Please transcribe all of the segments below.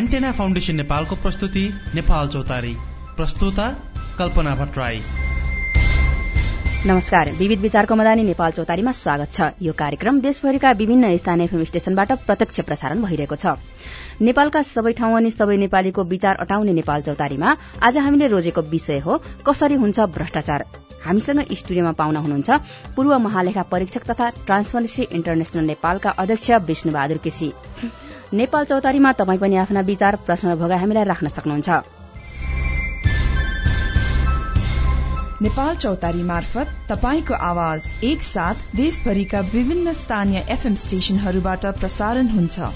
Antenna foundation नेपालको प्रस्तुति नेपाल चौतारी। प्रस्तुता कल्पना भट्टराई। नमस्कार। विविध विचारको मदानी नेपाल चौतारीमा स्वागत छ। यो कार्यक्रम देशभरिका विभिन्न स्थानीय एफएम स्टेशनबाट प्रत्यक्ष प्रसारण भइरहेको छ। नेपालका सबै ठाउँ अनि सबै नेपालीको विचार अटाउने नेपाल चौतारीमा आज हामीले रोजेको विषय हो कसरी हुन्छ भ्रष्टाचार? हामीसँग स्टुडियोमा पाउना हुनुहुन्छ पूर्व महालेखा परीक्षक तथा ट्रान्सपरेन्सी इन्टरनेशनल नेपालका अध्यक्ष विष्णुबहादुर केसी। नेपाल चौतारीमा तपाई पनि आफ्ना विचार प्रश्न भोगा हामीलाई राख्न सक्नुहुन्छ। नेपाल चौतारी मार्फत तपाईँको आवाज एकसाथ देशभरिका विभिन्न स्थानीय एफएम स्टेशनहरूबाट प्रसारण हुन्छ।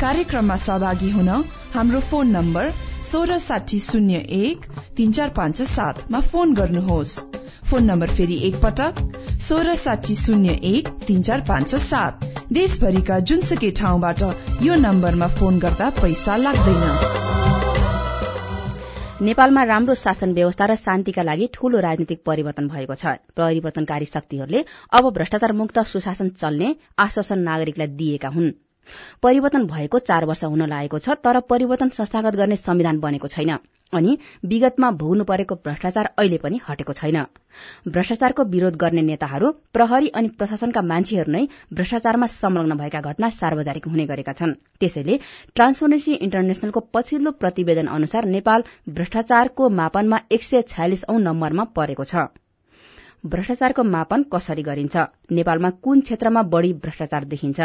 कार्यक्रममा सहभागी हुन हाम्रो फोन नम्बर सोह्र साठी शून्य एक तीन चार पाँच सातमा फोन गर्नुहोस्। फोन नम्बर फेरि एकपटक सोह्र साठी शून्य एक तीन चार पाँच सात। देशभरिका जुनसुकै ठाउँबाट यो नम्बरमा फोन गर्दा पैसा लाग्दैन। नेपालमा राम्रो शासन व्यवस्था र शान्तिका लागि ठूलो राजनीतिक परिवर्तन भएको छ। परिवर्तनकारी शक्तिहरूले अब भ्रष्टाचार मुक्त सुशासन चल्ने आश्वासन नागरिकलाई दिएका हुन्। परिवर्तन भएको चार वर्ष हुन लागेको छ तर परिवर्तन संस्थागत गर्ने संविधान बनेको छैन। अनि विगतमा भोग्नु परेको भ्रष्टाचार अहिले पनि हटेको छैन। भ्रष्टाचारको विरोध गर्ने नेताहरू प्रहरी अनि प्रशासनका मान्छेहरू नै भ्रष्टाचारमा संलग्न भएका घटना सार्वजनिक हुने गरेका छन्। त्यसैले ट्रान्सपरेन्सी इन्टरनेशनलको पछिल्लो प्रतिवेदन अनुसार नेपाल भ्रष्टाचारको मापनमा एक सय छयालिस औं नम्बरमा परेको छ। भ्रष्टाचारको मापन कसरी गरिन्छ? नेपालमा कुन क्षेत्रमा बढ़ी भ्रष्टाचार देखिन्छ?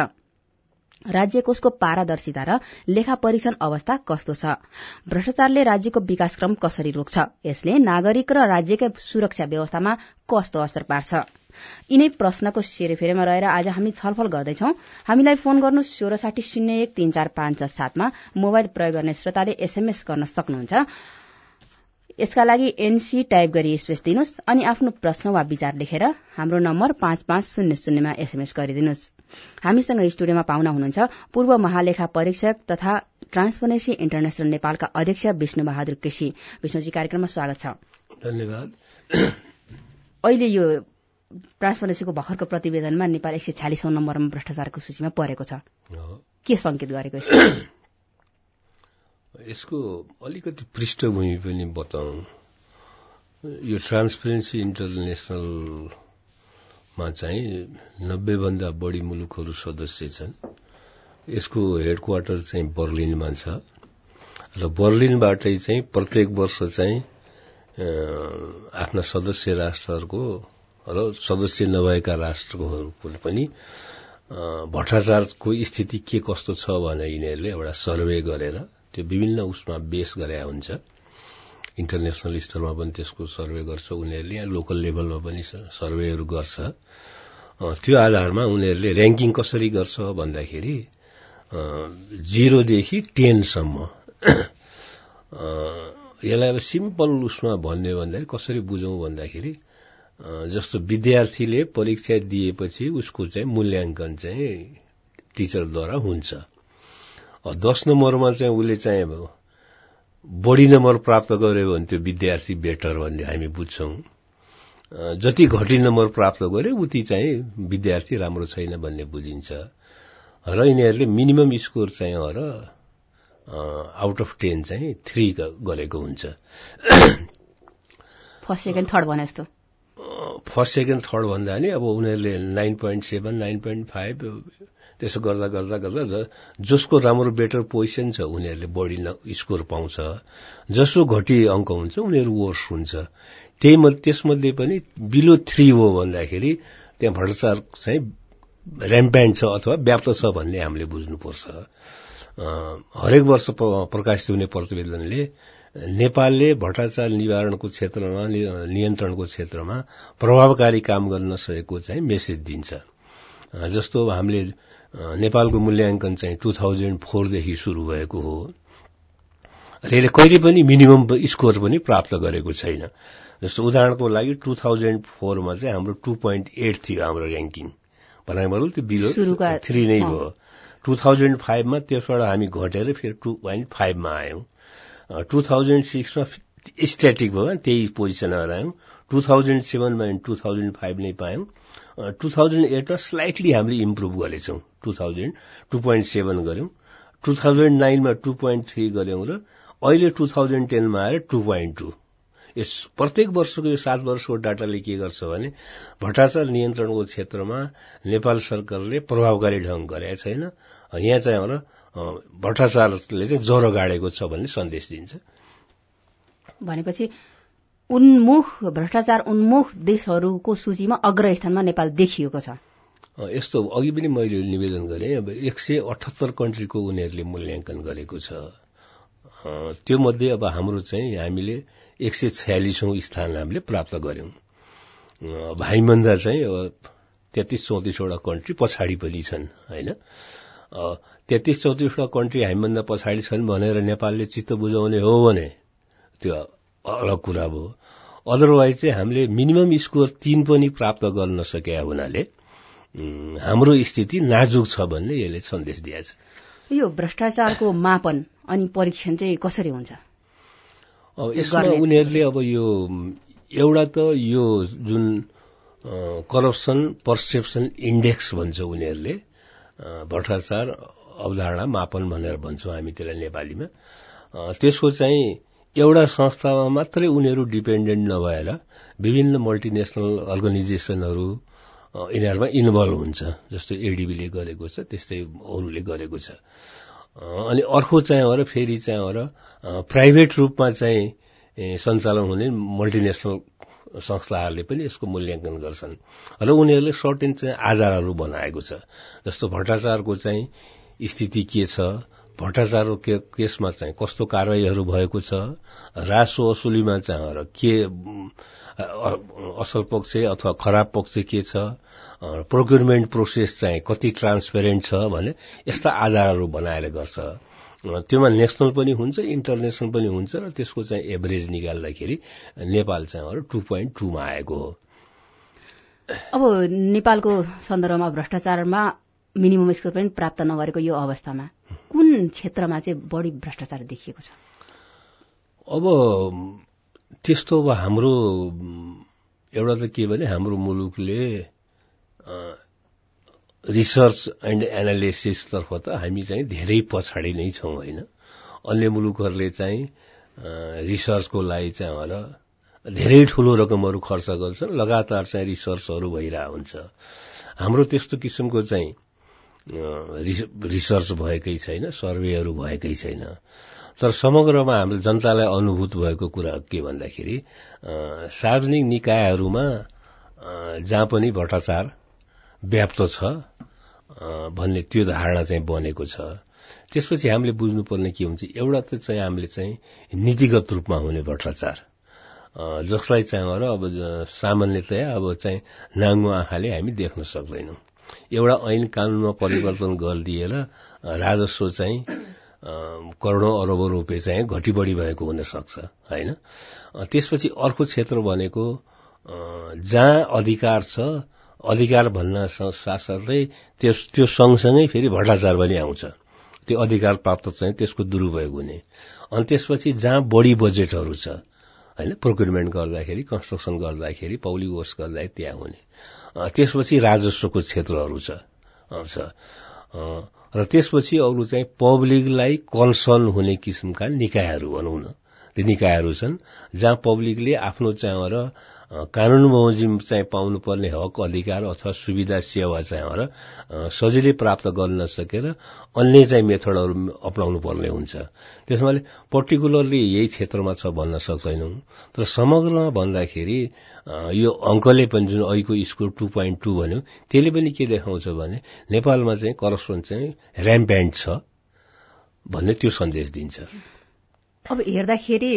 राज्य कोषको पारदर्शिता र लेखा परीक्षण अवस्था कस्तो छ? भ्रष्टाचारले राज्यको विकासक्रम कसरी रोक्छ? यसले नागरिक र राज्यकै सुरक्षा व्यवस्थामा कस्तो असर पार्छ? यिनै प्रश्नको सेरेफेरेमा रहेर आज हामी छलफल गर्दैछौ। हामीलाई फोन गर्नु सोह्र साठी शून्य एक तीन चार पाँच सातमा मोबाइल प्रयोग गर्ने श्रोताले एसएमएस गर्न सक्नुहुन्छ। यसका लागि एनसी टाइप गरी स्पेस दिनुहोस् अनि आफ्नो प्रश्न वा विचार लेखेर हाम्रो नम्बर पाँच पाँच शून्य शून्यमा एसएमएस गरिदिनुहोस्। हामीसँग स्टुडियोमा पाउना हुनुहुन्छ पूर्व महालेखा परीक्षक तथा ट्रान्सपरेन्सी इन्टरनेशनल नेपालका अध्यक्ष विष्णु बहादुर केसी। विष्णुजी कार्यक्रममा स्वागत छ। धन्यवाद। अहिले यो ट्रान्सपरेन्सीको भर्खरको प्रतिवेदनमा नेपाल एक सय छ्यालिसौं नम्बरमा भ्रष्टाचारको सूचीमा परेको छ। के संकेत गरेको यसको अलिकति पृष्ठभूमि पनि बताउँ। यो ट्रान्सपरेन्सी इन्टरनेसनलमा चाहिँ नब्बेभन्दा बढी मुलुकहरू सदस्य छन्। यसको हेडक्वार्टर चाहिँ बर्लिनमा छ र बर्लिनबाटै चाहिँ प्रत्येक वर्ष चाहिँ आफ्ना सदस्य राष्ट्रहरूको र सदस्य नभएका राष्ट्रहरूको पनि भ्रष्टाचारको स्थिति के कस्तो छ भने यिनीहरूले एउटा सर्वे गरेर त्यो विभिन्न उसमा बेस गरे हुन्छ। इन्टरनेसनल स्तरमा पनि त्यसको सर्वे गर्छ उनीहरूले यहाँ लोकल लेभलमा पनि सर्वेहरू गर्छ। त्यो आधारमा उनीहरूले ऱ्याङ्किङ कसरी गर्छ भन्दाखेरि जिरोदेखि टेनसम्म यसलाई अब सिम्पल उसमा भन्ने भन्दाखेरि कसरी बुझौँ भन्दाखेरि जस्तो विद्यार्थीले परीक्षा दिएपछि उसको चाहिँ मूल्याङ्कन चाहिँ टिचरद्वारा हुन्छ। दस नम्बरमा चाहिँ उसले चाहिँ बढी नम्बर प्राप्त गर्यो भने त्यो विद्यार्थी बेटर भन्ने हामी बुझ्छौँ। जति घटी नम्बर प्राप्त गर्यो उति चाहिँ विद्यार्थी राम्रो छैन भन्ने बुझिन्छ। र यिनीहरूले मिनिमम स्कोर चाहिँ र आउट अफ टेन चाहिँ थ्री गरेको हुन्छ। फर्स्ट सेकेन्ड थर्ड भने जस्तो। फर्स्ट सेकेन्ड थर्ड भन्दा नि अब उनीहरूले nine point seven nine point five त्यसो गर्दा गर्दा गर्दा जसको राम्रो बेटर पोजिसन छ उनीहरूले बढी स्कोर पाउँछ जसो घटी अङ्क हुन्छ उनीहरू वर्स हुन्छ त्यही त्यसमध्ये पनि बिलो थ्री हो भन्दाखेरि त्यहाँ भ्रष्टाचार चाहिँ ऱ्याम्प्यान्ड छ अथवा व्याप्त छ भन्ने हामीले बुझ्नुपर्छ। हरेक वर्ष प्रकाशित हुने प्रतिवेदनले नेपालले भ्रष्टाचार निवारणको क्षेत्रमा नियन्त्रणको क्षेत्रमा प्रभावकारी काम गर्न सकेको चाहिँ मेसेज दिन्छ। जस्तो हामीले नेपालको मूल्याङ्कन चाहिँ टू थाउजन्ड फोरदेखि सुरु भएको हो। र यसले कहिले पनि मिनिमम स्कोर पनि प्राप्त गरेको छैन। जस्तो उदाहरणको लागि टू थाउजन्ड फोरमा चाहिँ हाम्रो टू पोइन्ट एट थियो हाम्रो ऱ्याङ्किङ। भनाइहरू त्यो बिलो थ्री नै भयो। टू थाउजन्ड फाइभमा त्यसबाट हामी घटेर फेरि टू पोइन्ट फाइभमा आयौँ। टू थाउजन्ड सिक्समा स्ट्याटिक भयो त्यही पोजिसनमा आयौँ। टू थाउजन्ड सेभेनमा टू थाउजन्ड फाइभ नै पायौँ। टू थाउजन्ड एटमा स्लाइटली हामीले improve गरेछौँ। Two thousand two point seven गऱ्यौँ। टु थाउजन्ड नाइनमा टू पोइन्ट थ्री गऱ्यौँ र अहिले टु थाउजन्ड टेनमा आएर टू पोइन्ट टू यस प्रत्येक वर्षको यो सात वर्षको डाटाले के गर्छ भने भट्टाचार नियन्त्रणको क्षेत्रमा नेपाल सरकारले प्रभावकारी ढंग गरेका छैन। यहाँ चाहिँ हाम्रो भट्टाचारले चाहिँ ज्वरो गाडेको छ भन्ने सन्देश दिन्छ। भनेपछि उन्मुख भ्रष्टाचार उन्मुख देशहरूको सूचीमा अग्रस्थानमा नेपाल देखिएको छ। यस्तो अघि पनि मैले निवेदन गरेँ अब एक सय अठहत्तर कन्ट्रीको उनीहरूले मूल्याङ्कन गरेको छ। त्यो मध्ये अब हाम्रो चाहिँ हामीले एक सय छयालिसौं स्थान हामीले प्राप्त गर्यौं भाइमन्दा चाहिँ अब तेत्तिस चौतिसवटा कन्ट्री पछाडि पनि छन् होइन? तेत्तिस चौतिसवटा कन्ट्री हामीभन्दा पछाडि छन् भनेर नेपालले चित्त बुझाउने हो भने त्यो अलग कुरा भयो। अदरवाइज चाहिँ हामीले मिनिमम स्कोर तीन पनि प्राप्त गर्न सके हुनाले हाम्रो स्थिति नाजुक छ भन्ने यसले सन्देश दिएछ। यो भ्रष्टाचारको मापन अनि परीक्षण चाहिँ कसरी हुन्छ? यसमा उनीहरूले अब यो एउटा त यो जुन करप्सन पर्सेप्सन इन्डेक्स भन्छ उनीहरूले भ्रष्टाचार अवधारणा मापन भनेर भन्छौँ हामी त्यसलाई नेपालीमा। त्यसको चाहिँ एउटा संस्थामा मात्रै उनीहरू डिपेन्डेन्ट नभएर विभिन्न मल्टिनेसनल अर्गनाइजेसनहरू यिनीहरूमा इन्भल्भ हुन्छ जस्तो एडिबीले गरेको छ त्यस्तै अरूले गरेको छ। अनि अर्को चाहिँ हो र फेरि चाहिँ हो र प्राइभेट रूपमा चाहिँ सञ्चालन हुने मल्टिनेसनल संस्थाहरूले पनि यसको मूल्याङ्कन गर्छन्। र उनीहरूले सर्टेन चाहिँ आधारहरू बनाएको छ जस्तो भ्रष्टाचारको चाहिँ स्थिति के छ भ्रष्टाचारको केसमा चाहिँ कस्तो कारवाहीहरू भएको छ रासो असुलीमा चाहिँ के असल पक्ष अथवा खराब पक्ष के छ प्रोक्युरमेन्ट प्रोसेस चाहिँ कति ट्रान्सपेरेन्ट छ भने यस्ता आधारहरू बनाएर गर्छ। त्योमा नेसनल पनि हुन्छ इन्टरनेसनल पनि हुन्छ र त्यसको चाहिँ एभरेज निकाल्दाखेरि नेपाल चाहिँ टू पोइन्ट टूमा आएको हो। अब नेपालको सन्दर्भमा भ्रष्टाचारमा मिनिमम स्कोर पनि प्राप्त नगरेको यो अवस्थामा कुन क्षेत्रमा चाहिँ बढी भ्रष्टाचार देखिएको छ? अब त्यस्तो अब हाम्रो एउटा त के भने हाम्रो मुलुकले रिसर्च एन्ड एनालिसिसतर्फ त हामी चाहिँ धेरै पछाडि नै छौँ होइन। अन्य मुलुकहरूले चाहिँ रिसर्चको लागि चाहिँ र धेरै ठूलो रकमहरू खर्च गर्छन् लगातार चाहिँ रिसर्चहरू भइरहेको हुन्छ हाम्रो त्यस्तो किसिमको चाहिँ रिसर्च भएकै छैन सर्वेहरू भएकै छैन। तर समग्रमा हाम्रो जनतालाई अनुभूत भएको कुरा के भन्दाखेरि सार्वजनिक निकायहरूमा जहाँ पनि भ्रष्टाचार व्याप्त छ भन्ने त्यो धारणा चाहिँ बनेको छ। त्यसपछि हामीले बुझ्नुपर्ने के हुन्छ एउटा त चाहिँ हामीले चाहिँ नीतिगत रूपमा हुने भ्रष्टाचार। जसलाई चाहिँ अब सामान्यतया अब चाहिँ नाङ्गो आँखाले हामी देख्न सक्दैनौँ। एउटा ऐन कानूनमा परिवर्तन गरिदिएर राजस्व चाहिँ करोडौं अरबौं रुपियाँ चाहिँ घटी बढी भएको हुन सक्छ होइन? त्यसपछि अर्को क्षेत्र भनेको जहाँ अधिकार छ अधिकार भन्न साथसाथै त्यस त्यो सँगसँगै फेरि भ्रष्टाचार पनि आउँछ। त्यो अधिकार प्राप्त चाहिँ त्यसको दुरूपयोग हुने। अनि त्यसपछि जहाँ बढी बजेटहरू छ होइन प्रोक्युरमेन्ट गर्दाखेरि कन्स्ट्रक्सन गर्दाखेरि पब्लिक वर्क्स गर्दाखेरि त्यहाँ हुने। त्यसपछि राजस्वको क्षेत्रहरू छ र त्यसपछि अरू चाहिँ पब्लिकलाई कन्सर्न हुने किसिमका निकायहरू भनौँ न। त्यो निकायहरू छन् जहाँ पब्लिकले आफ्नो चाहिँ कानून बमोजिम चाहिँ पाउनुपर्ने हक अधिकार अथवा सुविधा सेवा चाहिँ र सजिलै प्राप्त गर्न नसकेर अन्य चाहिँ मेथडहरू अप्नाउनु पर्ने हुन्छ त्यसमाले पर्टिकुलरली यही क्षेत्रमा छ भन्न सक्दैनौँ। तर समग्रमा भन्दाखेरि यो अङ्कले पनि जुन अहिलेको स्कोर टू पोइन्ट टू भन्यो त्यसले पनि के देखाउँछ भने नेपालमा चाहिँ करप्सन चाहिँ ऱ्याम्प्यान्ट छ भन्ने त्यो सन्देश दिन्छ। अब हेर्दाखेरि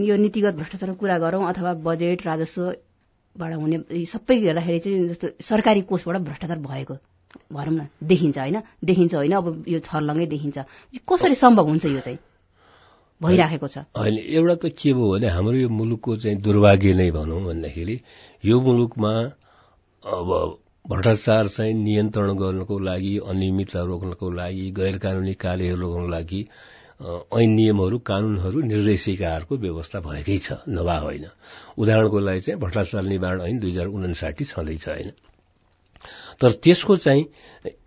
यो नीतिगत भ्रष्टाचारको कुरा गरौँ अथवा बजेट राजस्वबाट हुने सबै हेर्दाखेरि चाहिँ जस्तो सरकारी कोषबाट भ्रष्टाचार भएको भनौँ न देखिन्छ होइन? देखिन्छ होइन? अब यो छर्लङ्गै देखिन्छ। कसरी सम्भव हुन्छ यो चाहिँ? भइराखेको छ। होइन एउटा त के भयो भने हाम्रो यो मुलुकको चाहिँ दुर्भाग्य नै भनौँ भन्दाखेरि यो मुलुकमा अब भ्रष्टाचार चाहिँ नियन्त्रण गर्नको लागि अनियमितता रोक्नको लागि गैर कानूनी कार्यहरू रोक्नको लागि ऐन नियमहरू कानूनहरू निर्देशिकाहरूको व्यवस्था भएकै छ। नभए होइन। उदाहरणको लागि चाहिँ भ्रष्टाचार निवारण ऐन दुई हजार उनासाठी छँदैछ होइन। तर त्यसको चाहिँ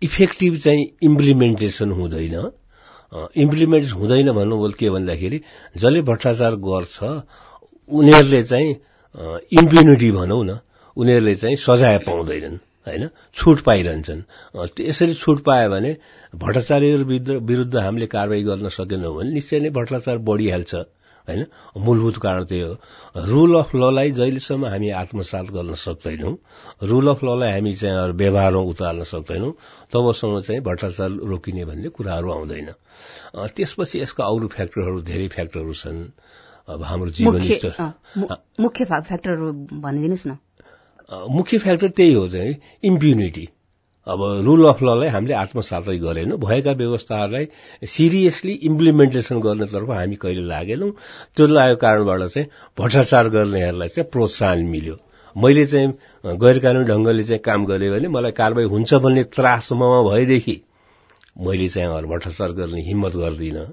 इफेक्टिभ चाहिँ इम्प्लिमेन्टेसन हुँदैन। इम्प्लिमेन्ट हुँदैन भन्नुभयो के भन्दाखेरि जसले भ्रष्टाचार गर्छ उनीहरूले चाहिँ इम्प्युनिटी भनौँ न उनीहरूले चाहिँ सजाय पाउँदैनन्। होइन? छुट पाइरहन्छन्। यसरी छुट पायो भने भ्रष्टाचारीहरू विरुद्ध हामीले कारवाही गर्न सकेनौँ भने निश्चय नै भ्रष्टाचार बढिहाल्छ होइन? मूलभूत कारण त्यही हो। रुल अफ ललाई जहिलेसम्म हामी आत्मसात गर्न सक्दैनौँ रुल अफ ललाई हामी चाहिँ व्यवहारमा उतार्न सक्दैनौँ तबसम्म चाहिँ भ्रष्टाचार रोकिने भन्ने कुराहरू आउँदैन। त्यसपछि यसका अरू फ्याक्टरहरू धेरै फ्याक्टरहरू छन्। अब हाम्रो जीवन मुख्य फ्याक्टरहरू भनिदिनुहोस् न। मुख्य फ्याक्टर त्यही हो चाहिँ इम्प्युनिटी अब रुल अफ ललाई हामीले आत्मसातै गरेनौँ भएका व्यवस्थाहरूलाई सिरियसली इम्प्लिमेन्टेसन गर्नेतर्फ हामी कहिले लागेनौँ। त्यो लागेको कारणबाट चाहिँ भ्रष्टाचार गर्नेहरूलाई चाहिँ प्रोत्साहन मिल्यो। मैले चाहिँ गैर कानुनी ढंगले चाहिँ काम गरेँ भने मलाई कारवाही हुन्छ भन्ने त्रासमा भएदेखि मैले चाहिँ भ्रष्टाचार गर्ने हिम्मत गर्दिनँ।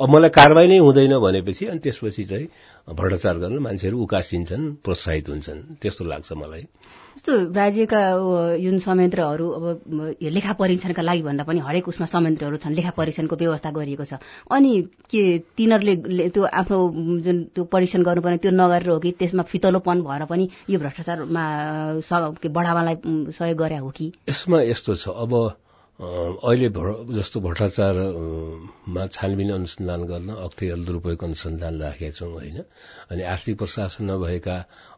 अब मलाई कारवाही नै हुँदैन भनेपछि अनि त्यसपछि चाहिँ भ्रष्टाचार गर्न मान्छेहरू उकासिन्छन् प्रोत्साहित हुन्छन्। त्यस्तो लाग्छ मलाई। जस्तो राज्यका जुन संयन्त्रहरू अब लेखा परीक्षणका लागि भन्दा पनि हरेक उसमा संयन्त्रहरू छन् लेखा परीक्षणको व्यवस्था गरिएको छ। अनि के तिनीहरूले त्यो आफ्नो जुन त्यो परीक्षण गर्नुपर्ने त्यो नगरेर हो कि त्यसमा फितलोपन भएर पनि यो भ्रष्टाचारमा बढावालाई सहयोग गरे हो कि? यसमा यस्तो छ। अब अहिले जस्तो भ्रष्टाचारमा छानबिन अनुसन्धान गर्न अख्तियार दुरूपयोग अनुसन्धान राखेका छौँ होइन? अनि आर्थिक प्रशासन नभएका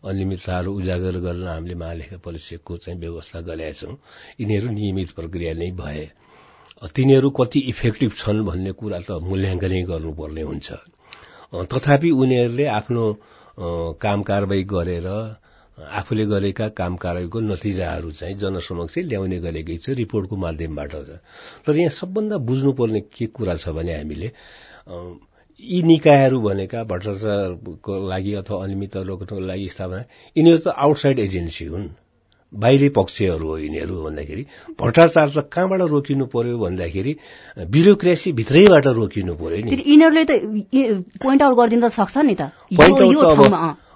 अनियमितताहरू उजागर गर्न हामीले महालेखा परिषदको चाहिँ व्यवस्था गरेका छौँ। यिनीहरू नियमित प्रक्रिया नै भए। तिनीहरू कति इफेक्टिभ छन् भन्ने कुरा त मूल्याङ्कनै गर्नुपर्ने हुन्छ। तथापि उनीहरूले आफ्नो काम कारवाही गरेर आफूले गरेका काम कार्यको नतिजाहरू चाहिँ जनसमक्ष ल्याउने गरेकै छ रिपोर्टको माध्यमबाट छ तर यहाँ सबभन्दा बुझ्नुपर्ने के कुरा छ भने हामीले यी निकायहरू भनेका भ्रष्टाचारको लागि अथवा अनियमित रोक्नको लागि स्थापना यिनीहरू त आउटसाइड एजेन्सी हुन्। बाहिरी पक्षहरू हो यिनीहरू भन्दाखेरि। भ्रष्टाचार त कहाँबाट रोकिनु पर्यो भन्दाखेरि ब्युरोक्रेसी भित्रैबाट रोकिनु पर्यो नि। यिनीहरूले त पोइन्ट आउट गरिदिन त सक्छ नि त।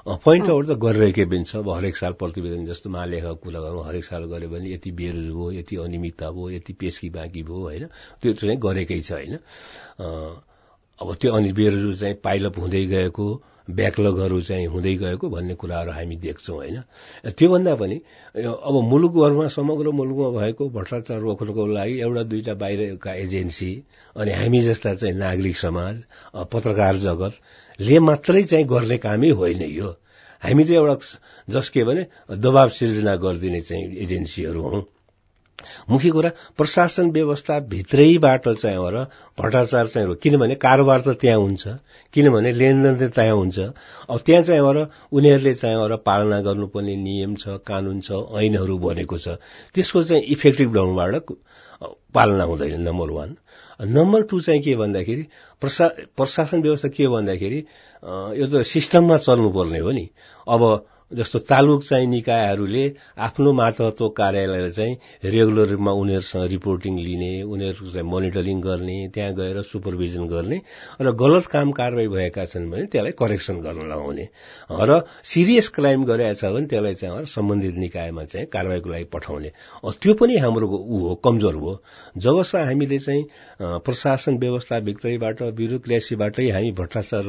पोइन्ट आउट त गरिरहेकै पनि छ अब हरेक साल प्रतिवेदन जस्तो महालेखा कुरा गरौँ हरेक साल गऱ्यो भने यति बेरोज भयो यति अनियमितता भयो यति पेसकी बाँकी भयो होइन त्यो चाहिँ गरेकै छ होइन अब त्यो अनि बेरोज चाहिँ पाइलअप हुँदै गएको ब्याकलगहरू चाहिँ हुँदै गएको भन्ने कुराहरू हामी देख्छौँ होइन त्योभन्दा पनि अब मुलुकभरमा समग्र मुलुकमा भएको भ्रष्टाचार रोक्नको लागि एउटा दुईटा बाहिरका एजेन्सी अनि हामी जस्ता चाहिँ नागरिक समाज पत्रकार जगतले मात्रै चाहिँ गर्ने कामै होइन यो। हामी चाहिँ एउटा जस के भने दबाव सिर्जना गरिदिने चाहिँ एजेन्सीहरू हौँ। मुख्य कुरा प्रशासन व्यवस्था भित्रैबाट चाहिँ हो र भ्रष्टाचार चाहिँ हो किनभने कारोबार त त्यहाँ हुन्छ किनभने लेनदेन त त्यहाँ हुन्छ। अब त्यहाँ चाहिँ हो र उनीहरूले चाहिँ हो र पालना गर्नुपर्ने नियम छ कानून छ ऐनहरू बनेको छ। त्यसको चाहिँ इफेक्टिभ ढङ्गबाट पालना हुँदैन नम्बर वान। नम्बर टू चाहिँ के भन्दाखेरि प्रशा प्रशासन व्यवस्था के भन्दाखेरि यो त सिस्टममा चल्नुपर्ने हो नि। अब जस्तो तालुक चाहिँ निकायहरूले आफ्नो मातहत्व कार्यालय चाहिँ रेगुलर रूपमा उनीहरूसँग रिपोर्टिङ लिने उनीहरूको चाहिँ मोनिटरिङ गर्ने त्यहाँ गएर सुपरभिजन गर्ने र गलत काम कारवाही भएका छन् भने त्यसलाई करेक्सन गर्न लगाउने। र सिरियस क्राइम गरेका छ भने त्यसलाई चाहिँ सम्बन्धित निकायमा चाहिँ कारवाहीको लागि पठाउने। त्यो पनि हाम्रो ऊ हो कमजोर हो। जबसम्म हामीले चाहिँ प्रशासन व्यवस्था भित्रैबाट ब्युरोक्रेसीबाटै हामी भ्रष्टाचार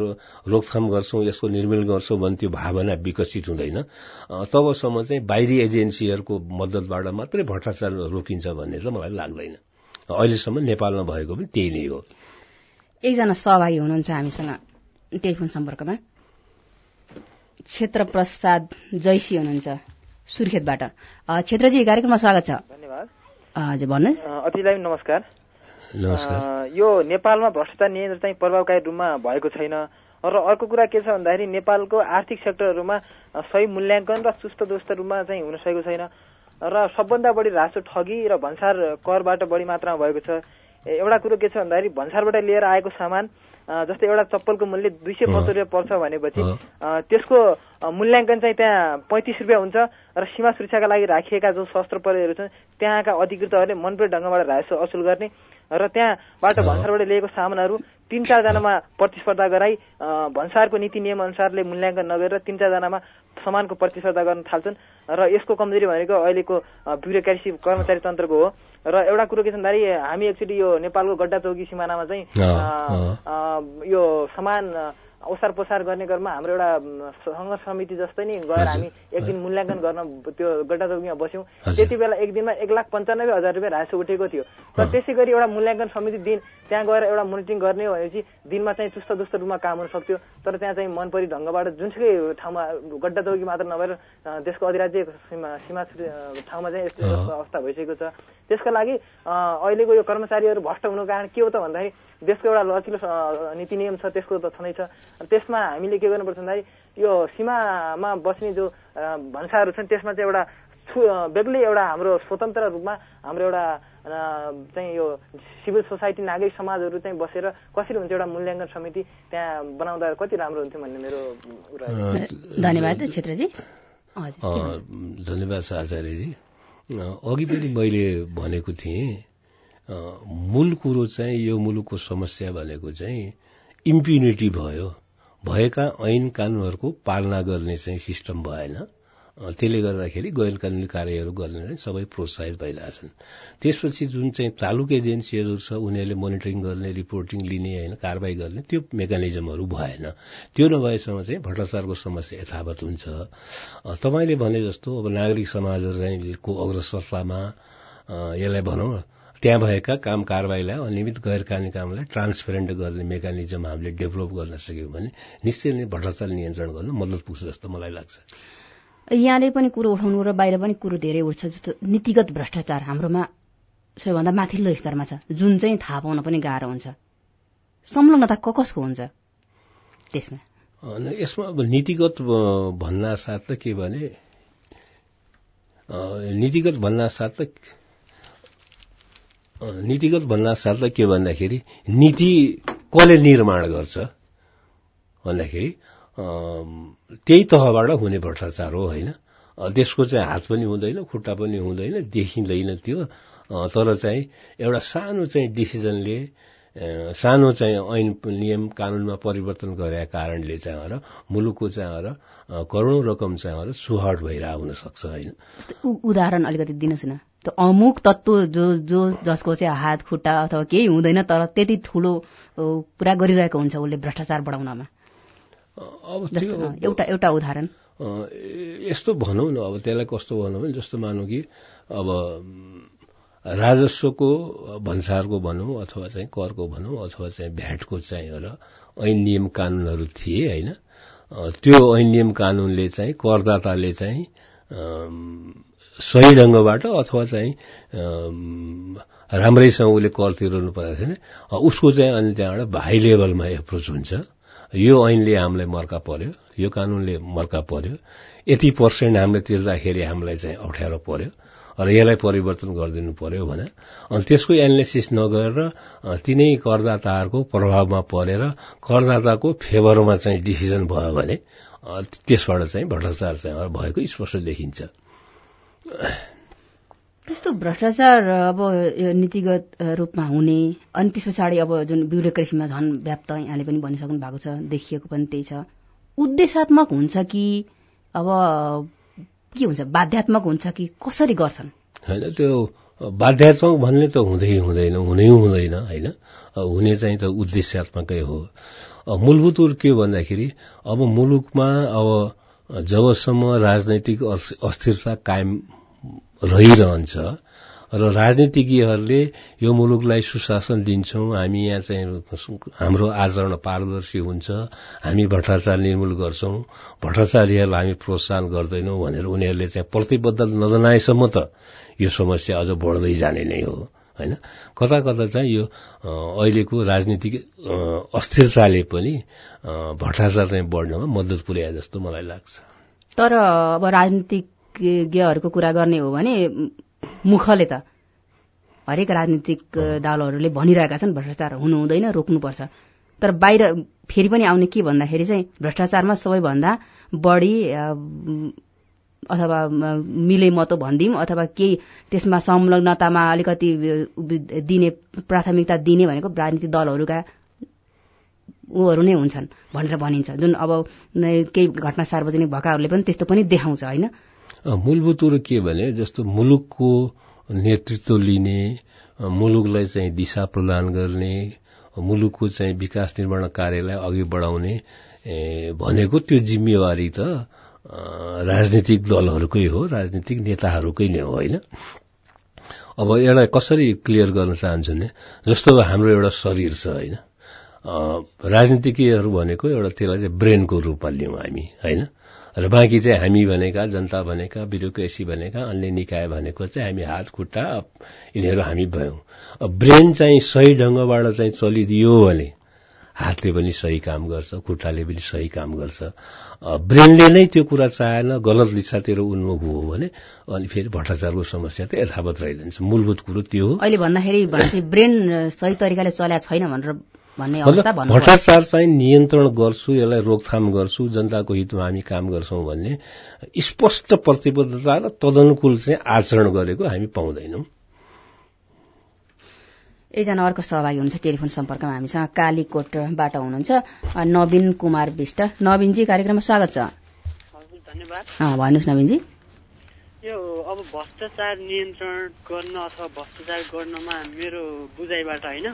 रोकथाम गर्छौं यसको निर्मूल गर्छौं भने त्यो भावना विकसित हुँदैन। होइन? तबसम्म चाहिँ बाहिरी एजेन्सीहरूको मद्दतबाट मात्रै भ्रष्टाचार रोकिन्छ भन्ने चाहिँ मलाई लाग्दैन। अहिलेसम्म नेपालमा भएको पनि त्यही नै हो। एकजना सहभागी हुनुहुन्छ हामीसँग। टेलिफोन सम्पर्कमा। क्षेत्र प्रसाद जैसी हुनुहुन्छ सुर्खेतबाट। क्षेत्रजी कार्यक्रममा स्वागत छ। धन्यवाद। हजुर भन्नुहोस्। अतिलाई नमस्कार। नमस्कार। यो नेपालमा भ्रष्टाचार नियन्त्रण चाहिँ प्रभावकारी रूपमा भएको छैन। र अर्को कुरा के छ भन्दाखेरि नेपालको आर्थिक सेक्टरहरूमा सही मूल्याङ्कन र चुस्त दुस्त रूपमा चाहिँ हुन सकेको छैन। र सबभन्दा बढी रासो ठगी र भन्सार करबाट बढी मात्रामा भएको छ। एउटा कुरो के छ भन्दाखेरि भन्सारबाट लिएर आएको सामान जस्तै एउटा चप्पलको मूल्य दुई सय पचास रुपियाँ पर्छ भनेपछि त्यसको मूल्याङ्कन चाहिँ त्यहाँ पैँतिस रुपियाँ हुन्छ र सीमा सुरक्षाका लागि राखिएका जो शस्त्र परिहरू छन् त्यहाँका अधिकृतहरूले मनपरी ढङ्गबाट राजस्व असुल गर्ने र त्यहाँबाट भन्सारबाट लिएको सामानहरू तिन चारजनामा प्रतिस्पर्धा गराई भन्सारको नीति नियम अनुसारले मूल्याङ्कन नगरेर तिन चारजनामा समानको प्रतिस्पर्धा गर्न थाल्छन्। र यसको कमजोरी भनेको अहिलेको ब्युरोक्रेसी कर्मचारी तन्त्रको हो। र एउटा कुरो के छ भन्दाखेरि हामी एकचोटि यो नेपालको गड्डा चौकी सिमानामा चाहिँ यो समान ओसार पोसार गर्ने क्रममा हाम्रो एउटा सङ्घर्ष समिति जस्तै नि गएर हामी एक दिन मूल्याङ्कन गर्न त्यो गड्डा चौकीमा बस्यौँ त्यति बेला एक दिनमा एक लाख पन्चानब्बे हजार रुपियाँ राजस्व उठेको थियो। र त्यसै गरी एउटा मूल्याङ्कन समिति दिन त्यहाँ गएर एउटा मोनिटरिङ गर्ने भनेपछि दिनमा चाहिँ चुस्त दुस्त रूपमा काम हुन सक्थ्यो। तर त्यहाँ चाहिँ मनपरी ढङ्गबाट जुनसुकै ठाउँमा गड्डा चौकी मात्र नभएर देशको अधिराज्य सीमा सीमा ठाउँमा चाहिँ यस्तो अवस्था भइसकेको छ। त्यसका लागि अहिलेको यो कर्मचारीहरू भ्रष्ट हुनुको कारण के हो त भन्दाखेरि देशको एउटा लचिलो नीति नियम छ त्यसको त छँदैछ त्यसमा हामीले के गर्नुपर्छ भन्दाखेरि यो सीमामा बस्ने जो भन्साहरू छन् त्यसमा चाहिँ एउटा बेग्लै एउटा हाम्रो स्वतन्त्र रूपमा हाम्रो एउटा चाहिँ यो सिभिल सोसाइटी नागरिक समाजहरू चाहिँ बसेर कसरी हुन्छ एउटा मूल्याङ्कन समिति त्यहाँ बनाउँदा कति राम्रो हुन्थ्यो भन्ने मेरो धन्यवाद क्षेत्रजी। धन्यवाद आचार्यजी। अघि पनि मैले भनेको थिएँ मूल कुरो चाहिँ यो मुलुकको समस्या भनेको चाहिँ इम्प्युनिटी भयो। भएका ऐन कानूनहरूको पालना गर्ने चाहिँ सिस्टम भएन। त्यसले गर्दाखेरि गैर कानुनी कार्यहरू गर्ने सबै प्रोत्साहित भइरहेछन् त्यसपछि जुन चाहिँ तालुक एजेन्सीहरू छ उनीहरूले मोनिटरिङ गर्ने रिपोर्टिङ लिने होइन कारवाही गर्ने त्यो मेकानिजमहरू भएन। त्यो नभएसम्म चाहिँ भ्रष्टाचारको समस्या यथावत हुन्छ। तपाईँले भने जस्तो अब नागरिक समाजहरू चाहिँ को अग्रसरतामा यसलाई भनौँ त्यहाँ भएका काम कारवाहीलाई अनियमित गैर कानुनी कामलाई ट्रान्सपेरेन्ट गर्ने मेकानिजम हामीले डेभलप गर्न सक्यौँ भने निश्चय नै भ्रष्टाचार नियन्त्रण गर्न मद्दत पुग्छ जस्तो मलाई लाग्छ। यहाँले पनि कुरो उठाउनु र बाहिर पनि कुरो धेरै उठ्छ जस्तो नीतिगत भ्रष्टाचार हाम्रोमा सबैभन्दा माथिल्लो स्तरमा छ। जुन चाहिँ थाहा पाउन पनि गाह्रो हुन्छ। संलग्नता कसको हुन्छ? त्यसमा। यसमा अब नीतिगत भन्ना साथ त के भने नीतिगत भन्ना साथ त नीतिगत भन्दा साथ के भन्दाखेरि नीति कसले निर्माण गर्छ? भन्दाखेरि त्यही तहबाट हुने भ्रष्टाचार हो होइन? त्यसको चाहिँ हात पनि हुँदैन खुट्टा पनि हुँदैन देखिँदैन त्यो। तर चाहिँ एउटा सानो चाहिँ डिसिजनले सानो चाहिँ ऐन नियम कानूनमा परिवर्तन गरेका कारणले चाहिँ र मुलुकको चाहिँ र करोडौँ रकम चाहिँ र सुहाट भइरहेको हुन सक्छ होइन? उदाहरण अलिकति दिनुहोस् न। अमुक तत्व जो जो जसको चाहिँ हात खुट्टा अथवा केही हुँदैन तर त्यति ठुलो पुरा गरिरहेको हुन्छ उसले भ्रष्टाचार बढाउनमा। एउटा एउटा उदाहरण। यस्तो भनौँ न अब त्यसलाई कस्तो भनौँ भने जस्तो मानौँ कि अब राजस्वको भन्सारको भनौँ अथवा चाहिँ करको भनौँ अथवा चाहिँ भ्याटको चाहिँ र ऐन नियम कानूनहरू थिए होइन? त्यो ऐन नियम कानूनले चाहिँ करदाताले चाहिँ सही ढङ्गबाट अथवा चाहिँ राम्रैसँग उसले कर तिर्नु परेको थिएन। उसको चाहिँ अनि त्यहाँबाट भाइ लेभलमा एप्रोच हुन्छ। यो ऐनले हामीलाई मर्का पर्यो यो कानूनले मर्का पर्यो। यति पर्सेन्ट हामीले तिर्दाखेरि हामीलाई चाहिँ अप्ठ्यारो पर्यो र यसलाई परिवर्तन गरिदिनु पर्यो भने अनि त्यसको एनालिसिस नगरेर तिनै करदाताहरूको प्रभावमा परेर करदाताको फेभरमा चाहिँ डिसिजन भयो भने त्यसबाट चाहिँ भ्रष्टाचार चाहिँ भएको स्पष्ट देखिन्छ। यस्तो भ्रष्टाचार अब यो नीतिगत रूपमा हुने अनि त्यस पछाडि अब जुन ब्युरोक्रेसीमा झन् व्याप्त यहाँले पनि भनिसक्नु भएको छ देखिएको पनि त्यही छ। उद्देश्यात्मक हुन्छ कि अब के हुन्छ बाध्यात्मक हुन्छ कि कसरी गर्छन्? होइन त्यो बाध्यात्मक भन्ने त हुँदै हुँदैन हुनै हुँदैन होइन? हुने चाहिँ त उद्देश्यात्मकै हो। मूलभूत के भन्दाखेरि अब मुलुकमा अब जबसम्म राजनैतिक अस्थिरता कायम रहिरहन्छ र राजनीतिज्ञहरूले यो मुलुकलाई सुशासन दिन्छौं हामी यहाँ चाहिँ हाम्रो आचरण पारदर्शी हुन्छ हामी भ्रष्टाचार निर्मूल गर्छौं भ्रष्टाचारीहरूलाई हामी प्रोत्साहन गर्दैनौं भनेर उनीहरूले चाहिँ प्रतिबद्ध नजनाएसम्म त यो समस्या अझ बढ्दै जाने नै हो। होइन? कता कता चाहिँ यो अहिलेको राजनीतिक अस्थिरताले पनि भ्रष्टाचार चाहिँ बढ्नमा मद्दत पुर्याए जस्तो मलाई लाग्छ। तर अब राजनीतिज्ञहरूको कुरा गर्ने हो भने मुखले त हरेक राजनीतिक दलहरूले भनिरहेका छन् भ्रष्टाचार हुनु हुँदैन रोक्नुपर्छ। तर बाहिर फेरि पनि आउने के भन्दाखेरि चाहिँ भ्रष्टाचारमा सबैभन्दा बढी अथवा मिले मतो भनिदिउँ अथवा केही त्यसमा संलग्नतामा अलिकति दिने प्राथमिकता दिने भनेको राजनीतिक दलहरूका ऊहरू नै हुन्छन् भनेर भनिन्छ। जुन अब केही घटना सार्वजनिक भएकाहरूले पनि त्यस्तो पनि देखाउँछ होइन? मूलभूत कुरो के भने जस्तो मुलुकको नेतृत्व लिने मुलुकलाई चाहिँ दिशा प्रदान गर्ने मुलुकको चाहिँ विकास निर्माण कार्यलाई अघि बढाउने भनेको त्यो जिम्मेवारी त राजनीतिक दलहरूकै हो राजनीतिक नेताहरूकै नै हो होइन? अब यसलाई कसरी क्लियर गर्न चाहन्छु भने जस्तो हाम्रो एउटा शरीर छ होइन? राजनीतिज्ञहरू भनेको एउटा त्यसलाई चाहिँ ब्रेनको रूपमा लिउँ हामी होइन? र बाँकी चाहिँ हामी भनेका जनता भनेका ब्युरोक्रेसी भनेका अन्य निकाय भनेको चाहिँ हामी हात खुट्टा यिनीहरू हामी भयौँ। ब्रेन चाहिँ सही ढङ्गबाट चाहिँ चलिदियो भने हातले पनि सही काम गर्छ खुट्टाले पनि सही काम गर्छ। ब्रेनले नै त्यो कुरा चाहेन गलत दिशातिर उन्मुख हो भने अनि फेरि भ्रष्टाचारको समस्या त यथावत रहिरहन्छ। मूलभूत कुरो त्यो हो। अहिले भन्दाखेरि ब्रेन सही तरिकाले चल्या छैन भनेर भ्रष्टाचार चाहिँ नियन्त्रण गर्छु यसलाई रोकथाम गर्छु जनताको हितमा हामी काम गर्छौं भन्ने स्पष्ट प्रतिबद्धता र तदनुकूल चाहिँ आचरण गरेको हामी पाउँदैनौं। एकजना अर्को सहभागी हुनुहुन्छ टेलिफोन सम्पर्कमा हामीसँग कालीकोटबाट हुनुहुन्छ नवीन कुमार विष्ट। नवीनजी कार्यक्रममा स्वागत छ। भन्नुहोस् नवीनजी। यो अब भ्रष्टाचार नियन्त्रण गर्न अथवा भ्रष्टाचार गर्नमा मेरो बुझाइबाट होइन?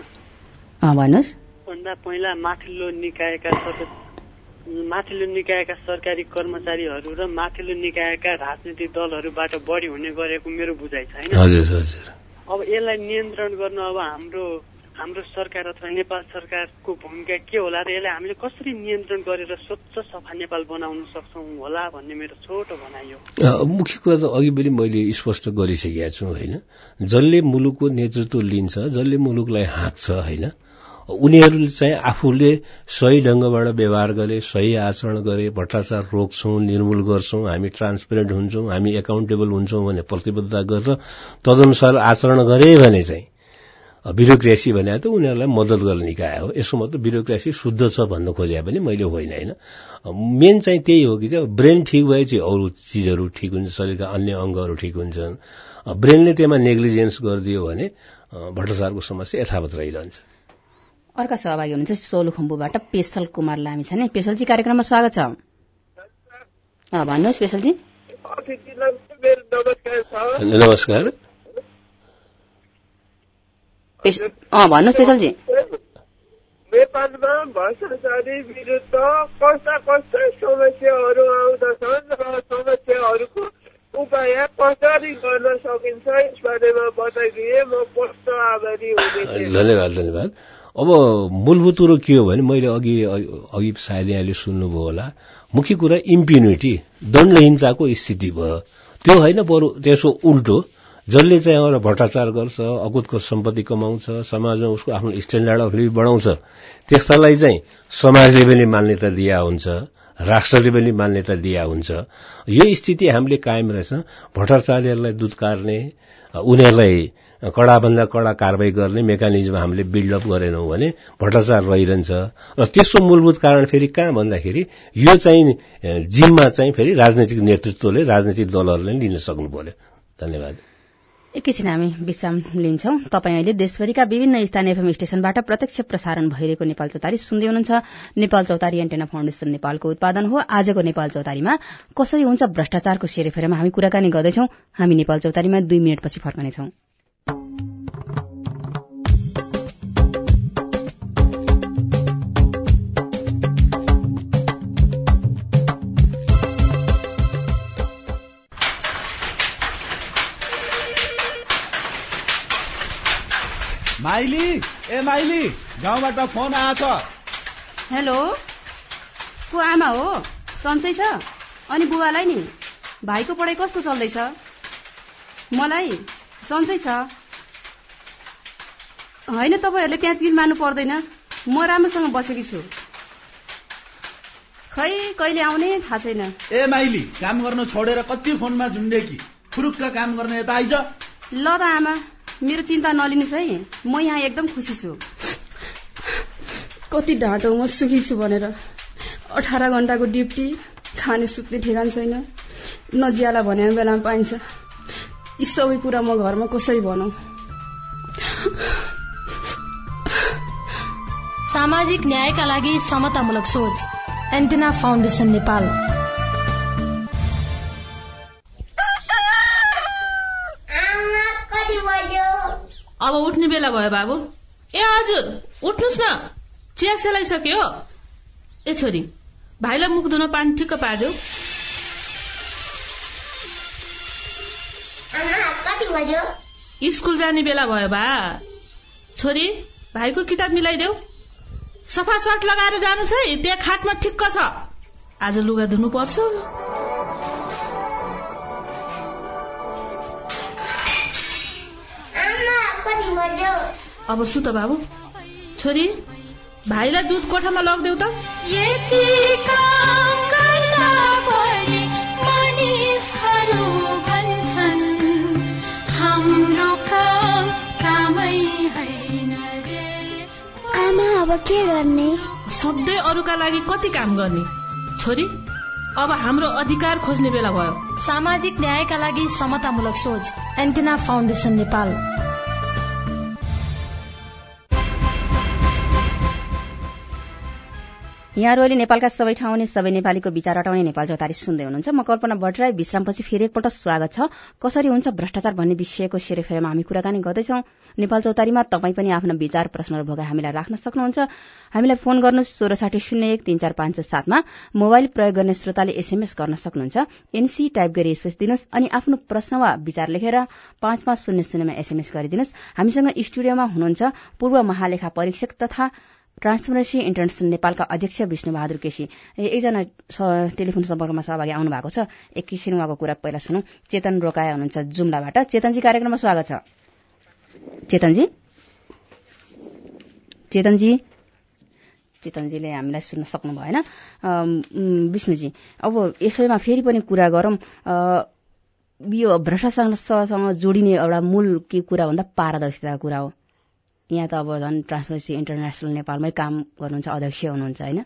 भन्नुहोस्। भन्दा पहिला माथिल्लो निकायका माथिल्लो निकायका सरकारी कर्मचारीहरू र माथिल्लो निकायका राजनीतिक दलहरूबाट बढी हुने गरेको मेरो बुझाइ छ होइन? अब यसलाई नियन्त्रण गर्न अब हाम्रो हाम्रो सरकार अथवा नेपाल सरकारको भूमिका के होला र यसलाई हामीले कसरी नियन्त्रण गरेर स्वच्छ सफा नेपाल बनाउन सक्छौँ होला भन्ने मेरो छोटो भनाइयो मुख्य कुरा त अघि पनि मैले स्पष्ट गरिसकेका छु होइन? जसले मुलुकको नेतृत्व लिन्छ जसले मुलुकलाई हाँक्छ होइन? उनीहरूले चाहिँ आफूले सही ढंगबाट व्यवहार गरे सही आचरण गरे भ्रष्टाचार रोक्छौं निर्मूल गर्छौं हामी ट्रान्सपेरेन्ट हुन्छौं हामी एकाउन्टेबल हुन्छौं भने प्रतिबद्धता गरेर तदनुसार आचरण गरे भने चाहिँ ब्युरोक्रेसी भने त उनीहरूलाई मद्दत गर्ने निकाय हो। यसो मतलब ब्युरोक्रेसी शुद्ध छ भन्न खोजे पनि मैले होइन होइन। मेन चाहिँ त्यही हो कि चाहिँ ब्रेन ठिक भएपछि अरू चिजहरू ठिक हुन्छ शरीरका अन्य अङ्गहरू ठिक हुन्छन्। ब्रेनले त्यसमा नेग्लिजेन्स गरिदियो भने भ्रष्टाचारको समस्या यथावत रहिरहन्छ। अर्का सहभागी हुनुहुन्छ सोलुखुम्बुबाट पेशल कुमार लामी छ नि पेशलजी कार्यक्रममा स्वागत छ। भन्नुहोस् पेशलजी। नमस्कार। भन्नुहोस् पेशलजी। नेपालमा भ्रष्टाचारी विरुद्ध कस्ता कस्ता समस्याहरू आउँदछन् र समस्याहरूको उपाय कसरी गर्न सकिन्छ। यस बारेमा बताइदिए म कस्तो आभारी हुने धन्यवाद धन्यवाद। अब मूलभूत कुरो के हो भने मैले अघि अघि सायद यहाँले सुन्नुभयो होला। मुख्य कुरा इम्प्युनिटी दण्डहीनताको स्थिति भयो। त्यो होइन बरु त्यसो उल्टो। जसले चाहिँ एउटा भ्रष्टाचार गर्छ अकुतको सम्पत्ति कमाउँछ समाजमा उसको आफ्नो स्ट्यान्डर्ड अफ लिभिङ बढाउँछ त्यस्तालाई चाहिँ समाजले पनि मान्यता दिया हुन्छ राष्ट्रले पनि मान्यता दिया हुन्छ। यो स्थिति हामीले कायम रहेछ। भ्रष्टाचारीहरूलाई दुत्कारने उनीहरूलाई कडाभन्दा कडा कारवाही गर्ने मेकानिजम हामीले बिल्डअप गरेनौं भने भ्रष्टाचार रहिरहन्छ। र त्यसको मूलभूत कारण फेरि कहाँ भन्दाखेरि यो चाहिँ जिम्मा चाहिँ फेरि राजनैतिक नेतृत्वले राजनैतिक दलहरूले लिन सक्नु पर्यो। धन्यवाद। एकैछिन हामी विश्राम लिन्छौं। तपाईँ अहिले देशभरिका विभिन्न स्थानीय एफएम स्टेशनबाट प्रत्यक्ष प्रसारण भइरहेको नेपाल चौतारी सुन्दै हुनुहुन्छ। नेपाल चौतारी एन्टेना फाउन्डेशन नेपालको उत्पादन हो। आजको नेपाल चौतारीमा कसरी हुन्छ भ्रष्टाचारको सेरेफेरमा हामी कुराकानी गर्दैछौ। हामी नेपाल चौतारीमा दुई मिनटपछि फर्कनेछौं। माइली ए माइली गाउँबाट फोन आएछ। हेलो को आमा हो? सन्चै छ? अनि बुवालाई नि? भाइको पढाइ कस्तो चल्दैछ? मलाई सन्चै छ। होइन तपाईँहरूले त्यहाँ तिल मान्नु पर्दैन। म राम्रोसँग बसेकी छु। खै कहिले आउने थाहा छैन। ए माइली काम गर्न छोडेर कति फोनमा झुन्डे कि? फुरुक्क काम गर्न यता आइज। ल त आमा मेरो चिन्ता नलिनुहोस् है। म यहाँ एकदम खुसी छु। कति ढाँटो म सुखी छु भनेर। अठार घन्टाको ड्युटी खाने सुत्ने ठेगान छैन। नजियाला भने बेलामा पाइन्छ। यी सबै कुरा म घरमा कसरी भनौँ? सामाजिक न्यायका लागि समतामूलक सोच। Antenna foundation Nepal. अब उठ्ने बेला भयो बाबु। ए हजुर उठ्नुहोस् न। चिया सेलाइसक्यो। ए छोरी भाइलाई मुख धुन पानी ठिक्क पार्यो स्कुल जाने बेला भयो बा। छोरी भाइको किताब मिलाइदेऊ। सफा सर्ट लगाएर जानुहोस् है। त्यहाँ खाटमा ठिक्क छ। आज लुगा धुनु पर्छ। अब सुत बाबु। छोरी भाइलाई दुध कोठामा लगिदेऊ त। अब के गर्ने? सधैँ अरूका लागि कति काम गर्ने? छोरी अब हाम्रो अधिकार खोज्ने बेला भयो। सामाजिक न्यायका लागि समतामूलक सोच। Antenna foundation Nepal. यहाँहरू अहिले नेपालका सबै ठाउँ अनि सबै नेपालीको विचार अटाउने नेपाल चौतारी सुन्दै हुनुहुन्छ। म कल्पना भट्टराई विश्रामपछि फेरि एकपल्ट स्वागत छ। कसरी हुन्छ भ्रष्टाचार भन्ने विषयको सेरोफेरोमा हामी कुराकानी गर्दैछौ। नेपाल चौतारीमा तपाईँ पनि आफ्नो विचार प्रश्नहरू भोगा हामीलाई राख्न सक्नुहुन्छ। हामीलाई फोन गर्नु सोह्र साठी शून्य एक तीन चार पाँच सातमा। मोबाइल प्रयोग गर्ने श्रोताले एसएमएस गर्न सक्नुहुन्छ। एनसी टाइप गरी स्पेस दिनुहोस् अनि आफ्नो प्रश्न वा विचार लेखेर पाँच पाँच शून्य शून्यमा एसएमएस गरिदिनुहोस्। हामीसँग स्टुडियोमा हुनुहुन्छ पूर्व महालेखा परीक्षक तथा ट्रान्सपरेन्सी इन्टरनेशनल नेपालका अध्यक्ष विष्णुबहादुर केसी। एकजना टेलिफोन सम्पर्कमा सहभागी आउनु भएको छ एकैछिन उहाँको कुरा पहिला सुनौ। चेतन रोकाया हुनुहुन्छ जुम्लाबाट। चेतनजी कार्यक्रममा स्वागत छ। चेतनजी? चेतनजी? चेतनजीले हामीलाई सुन्न सक्नु भएन विष्णुजी अब यसैमा फेरि पनि कुरा गरौँ। यो भ्रष्टाचारसँग जोडिने एउटा मूल के कुरा भन्दा पारदर्शिताको कुरा हो। यहाँ त अब झन् ट्रान्सपरेन्सी इन्टरनेसनल नेपालमै काम गर्नुहुन्छ अध्यक्ष हुनुहुन्छ होइन?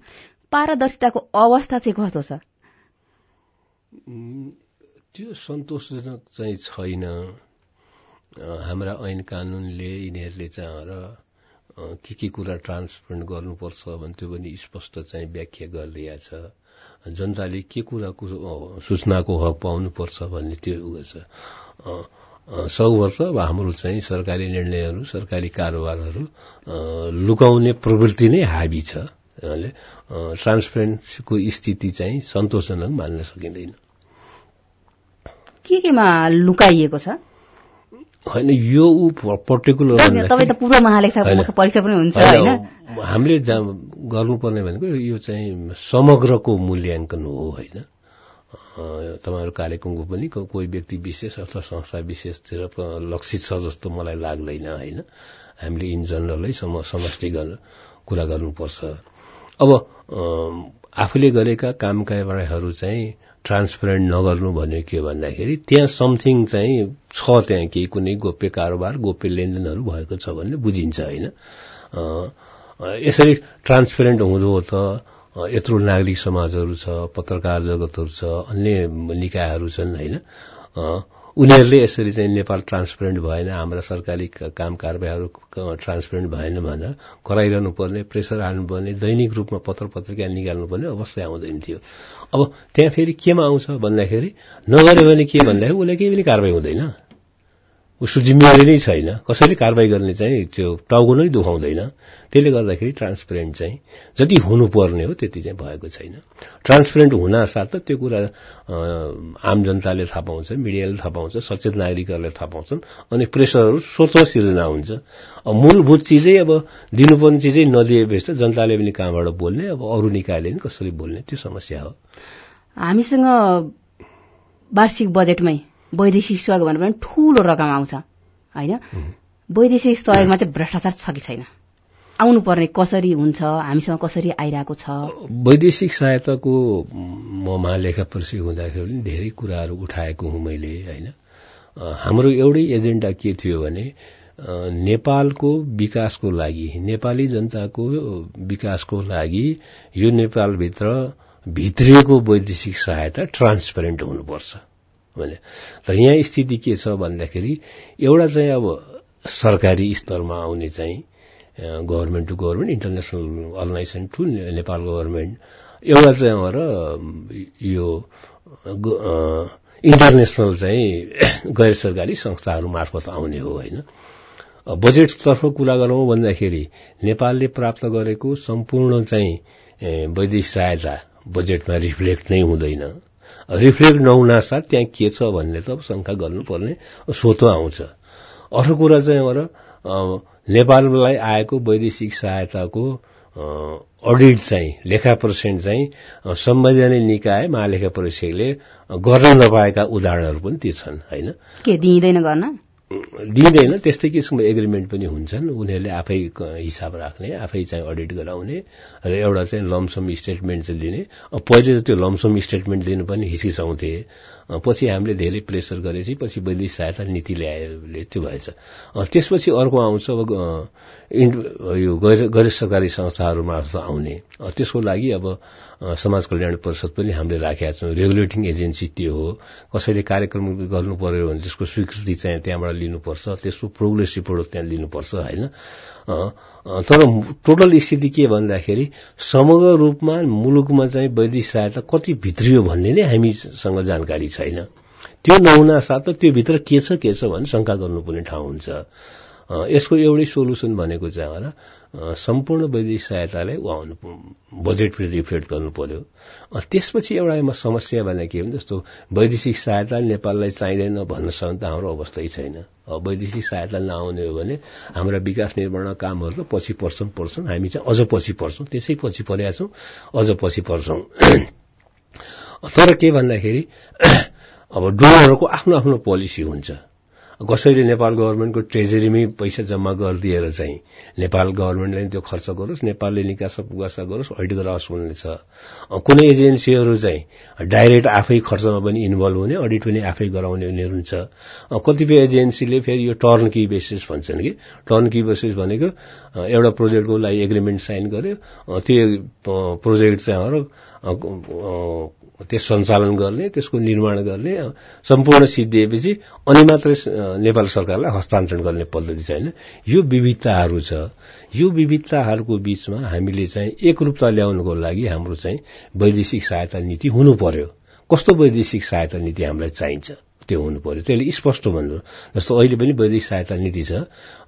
पारदर्शिताको अवस्था चाहिँ कस्तो छ? त्यो सन्तोषजनक चाहिँ छैन। हाम्रा ऐन कानुनले यिनीहरूले चाहिँ र के के कुरा ट्रान्सपरेन्ट गर्नुपर्छ भने त्यो पनि स्पष्ट चाहिँ व्याख्या गरिदिएको छ। जनताले के कुराको सूचनाको हक पाउनुपर्छ भन्ने त्यो उयो छ। वर्ष अब हाम्रो चाहिँ सरकारी निर्णयहरू सरकारी कारोबारहरू लुकाउने प्रवृत्ति नै हाबी छ। ट्रान्सपेरेन्सीको स्थिति चाहिँ सन्तोषजनक मान्न सकिँदैन। के केमा लुकाइएको छ? होइन यो ऊ पर्टिकुलर तपाईँ त पूर्व महालेखा परीक्षा पनि हुन्छ हामीले गर्नुपर्ने भनेको यो चाहिँ समग्रको मूल्याङ्कन हो होइन। तपाईँहरू कार्यक्रमको पनि कोही व्यक्ति विशेष अथवा संस्था विशेषतिर लक्षित छ जस्तो मलाई लाग्दैन होइन? हामीले इन जनरलै सम समष्टि गर्न कुरा गर्नुपर्छ। अब आफूले गरेका काम कारबाहीहरू चाहिँ ट्रान्सपेरेन्ट नगर्नु भन्यो के भन्दाखेरि त्यहाँ समथिङ चाहिँ छ त्यहाँ केही कुनै गोप्य कारोबार गोप्य लेनदेनहरू भएको छ भन्ने बुझिन्छ होइन? यसरी ट्रान्सपेरेन्ट हुँदो त यत्रो नागरिक समाजहरू छ पत्रकार जगतहरू छ अन्य निकायहरू छन् होइन? उनीहरूले यसरी चाहिँ नेपाल ट्रान्सपेरेन्ट भएन हाम्रा सरकारी काम कारबाहीहरू ट्रान्सपेरेन्ट भएन भनेर कराइरहनु पर्ने प्रेसर हाल्नुपर्ने दैनिक रूपमा पत्र पत्रिका निकाल्नुपर्ने अवस्था आउँदैन थियो। अब त्यहाँ फेरि केमा आउँछ भन्दाखेरि नगर्यो भने के भन्दाखेरि उसलाई केही पनि कारवाही हुँदैन। उसको जिम्मेवारी नै छैन। कसैले कारवाही गर्ने चाहिँ त्यो टाउको नै दुखाउँदैन। त्यसले गर्दाखेरि ट्रान्सपेरेन्ट चाहिँ जति हुनुपर्ने हो त्यति चाहिँ भएको छैन। ट्रान्सपेरेन्ट हुन साथ त त्यो कुरा आम जनताले थाहा पाउँछ मिडियाले थाहा पाउँछ सचेत नागरिकहरूले थाहा पाउँछन् अनि प्रेसरहरू स्वत सिर्जना हुन्छ। मूलभूत चिजै अब दिनुपर्ने चिजै नदिएपछि त जनताले पनि कहाँबाट बोल्ने अब अरू निकायले पनि कसरी बोल्ने त्यो समस्या हो। हामीसँग वार्षिक बजेटमै वैदेशिक सहयोग भनेर पनि ठूलो रकम आउँछ। होइन? वैदेशिक सहयोगमा चाहिँ भ्रष्टाचार छ कि छैन? आउनुपर्ने कसरी हुन्छ? हामीसँग कसरी आइरहेको छ? वैदेशिक सहायताको म महालेखा परिषद हुँदाखेरि पनि धेरै कुराहरू उठाएको हुँ मैले होइन? हाम्रो एउटै एजेन्डा के थियो भने नेपालको विकासको लागि नेपाली जनताको विकासको लागि यो नेपालभित्र भित्रिएको वैदेशिक सहायता ट्रान्सपेरेन्ट हुनुपर्छ। भने। तर यहाँ स्थिति के छ भन्दाखेरि एउटा चाहिँ अब सरकारी स्तरमा आउने चाहिँ government to government international organization to Nepal government एउटा चाहिँ र यो इन्टरनेसनल चाहिँ गैर सरकारी संस्थाहरू मार्फत आउने हो होइन। बजेटतर्फ कुरा गरौँ भन्दाखेरि नेपालले प्राप्त गरेको सम्पूर्ण चाहिँ वैदेशिक सहायता बजेटमा रिफ्लेक्ट नै हुँदैन। रिफ्लेक्ट नहुन साथ त्यहाँ के छ भन्ने त शङ्का गर्नुपर्ने स्वत आउँछ। अर्को कुरा चाहिँ एउटा नेपाललाई आएको वैदेशिक सहायताको अडिट चाहिँ लेखा पर्सेन्ट चाहिँ संवैधानिक निकाय महालेखा परीक्षकले गर्न नपाएका उदाहरणहरू पनि ती छन् होइन? के दिइँदैन गर्न? दिँदैन त्यस्तै किसिमको एग्रिमेन्ट पनि हुन्छन्। उनीहरूले आफै हिसाब राख्ने आफै चाहिँ अडिट गराउने र एउटा चाहिँ लमसम स्टेटमेन्ट चाहिँ दिने पहिले त त्यो लमसम स्टेटमेन्ट दिनु पनि हिचकिचाउँथे पछि हामीले धेरै प्रेसर गरेपछि पछि वैदेशिक सहायता नीति ल्याएले त्यो भएछ। त्यसपछि अर्को आउँछ अब यो गैर गैर सरकारी संस्थाहरू मार्फत आउने। त्यसको लागि अब समाज कल्याण परिषद पनि हामीले राखेका छौँ। रेगुलेटिङ एजेन्सी त्यो हो। कसैले कार्यक्रम गर्नु पर्यो भने त्यसको स्वीकृति चाहिँ त्यहाँबाट लिनुपर्छ। त्यसको प्रोग्रेस रिपोर्ट त्यहाँ लिनुपर्छ होइन? तर टोटल स्थिति के भन्दाखेरि समग्र रूपमा मुलुकमा चाहिँ वैदिक सहायता कति भित्रियो भन्ने नै हामीसँग जानकारी छैन। त्यो नहुना साथ त्यो भित्र के छ के छ भने शङ्का गर्नुपर्ने ठाउँ हुन्छ। यसको एउटै सोल्युसन भनेको चाहिँ होला सम्पूर्ण वैदेशिक सहायतालाई बजेट पनि रिफ्लेक्ट गर्नु पर्यो। त्यसपछि एउटा समस्या भने के भने जस्तो वैदेशिक सहायता नेपाललाई चाहिँदैन भन्न सक्ने त हाम्रो अवस्थै छैन। वैदेशिक सहायता नआउने हो भने हाम्रा विकास निर्माण कामहरू त पछि पर्छौँ पर्छौँ हामी चाहिँ अझ पछि पर्छौँ। त्यसै पछि परेका छौँ अझ पछि पर्छौँ। तर के भन्दाखेरि अब डोनरहरूको आफ्नो आफ्नो पोलिसी हुन्छ। कसैले नेपाल गभर्मेन्टको ट्रेजरीमै पैसा जम्मा गरिदिएर चाहिँ नेपाल गभर्मेन्टले त्यो खर्च गरोस् नेपालले निकासा पुगासा गरोस् अडिट गराओस् भन्ने छ। कुनै एजेन्सीहरू चाहिँ डाइरेक्ट आफै खर्चमा पनि इन्भल्भ हुने अडिट पनि आफै गराउने उनीहरू हुन्छ। कतिपय एजेन्सीले फेरि यो टर्न कि बेसिस भन्छन् कि टर्न कि बेसिस भनेको एउटा प्रोजेक्टको लागि एग्रिमेन्ट साइन गर्यो। त्यो प्रोजेक्ट चाहिँ त्यस सञ्चालन गर्ने त्यसको निर्माण गर्ने सम्पूर्ण सिद्धिएपछि अनि मात्रै नेपाल सरकारलाई हस्तान्तरण गर्ने पद्धति छैन। यो विविधताहरू छ। यो विविधताहरूको बीचमा हामीले चाहिँ एकरूपता ल्याउनको लागि हाम्रो चाहिँ वैदेशिक सहायता नीति हुनु पर्यो। कस्तो वैदेशिक सहायता नीति हामीलाई चाहिन्छ? त्यो हुनु पर्यो। त्यसले स्पष्ट भन्नु जस्तो अहिले पनि वैदेशिक सहायता नीति छ।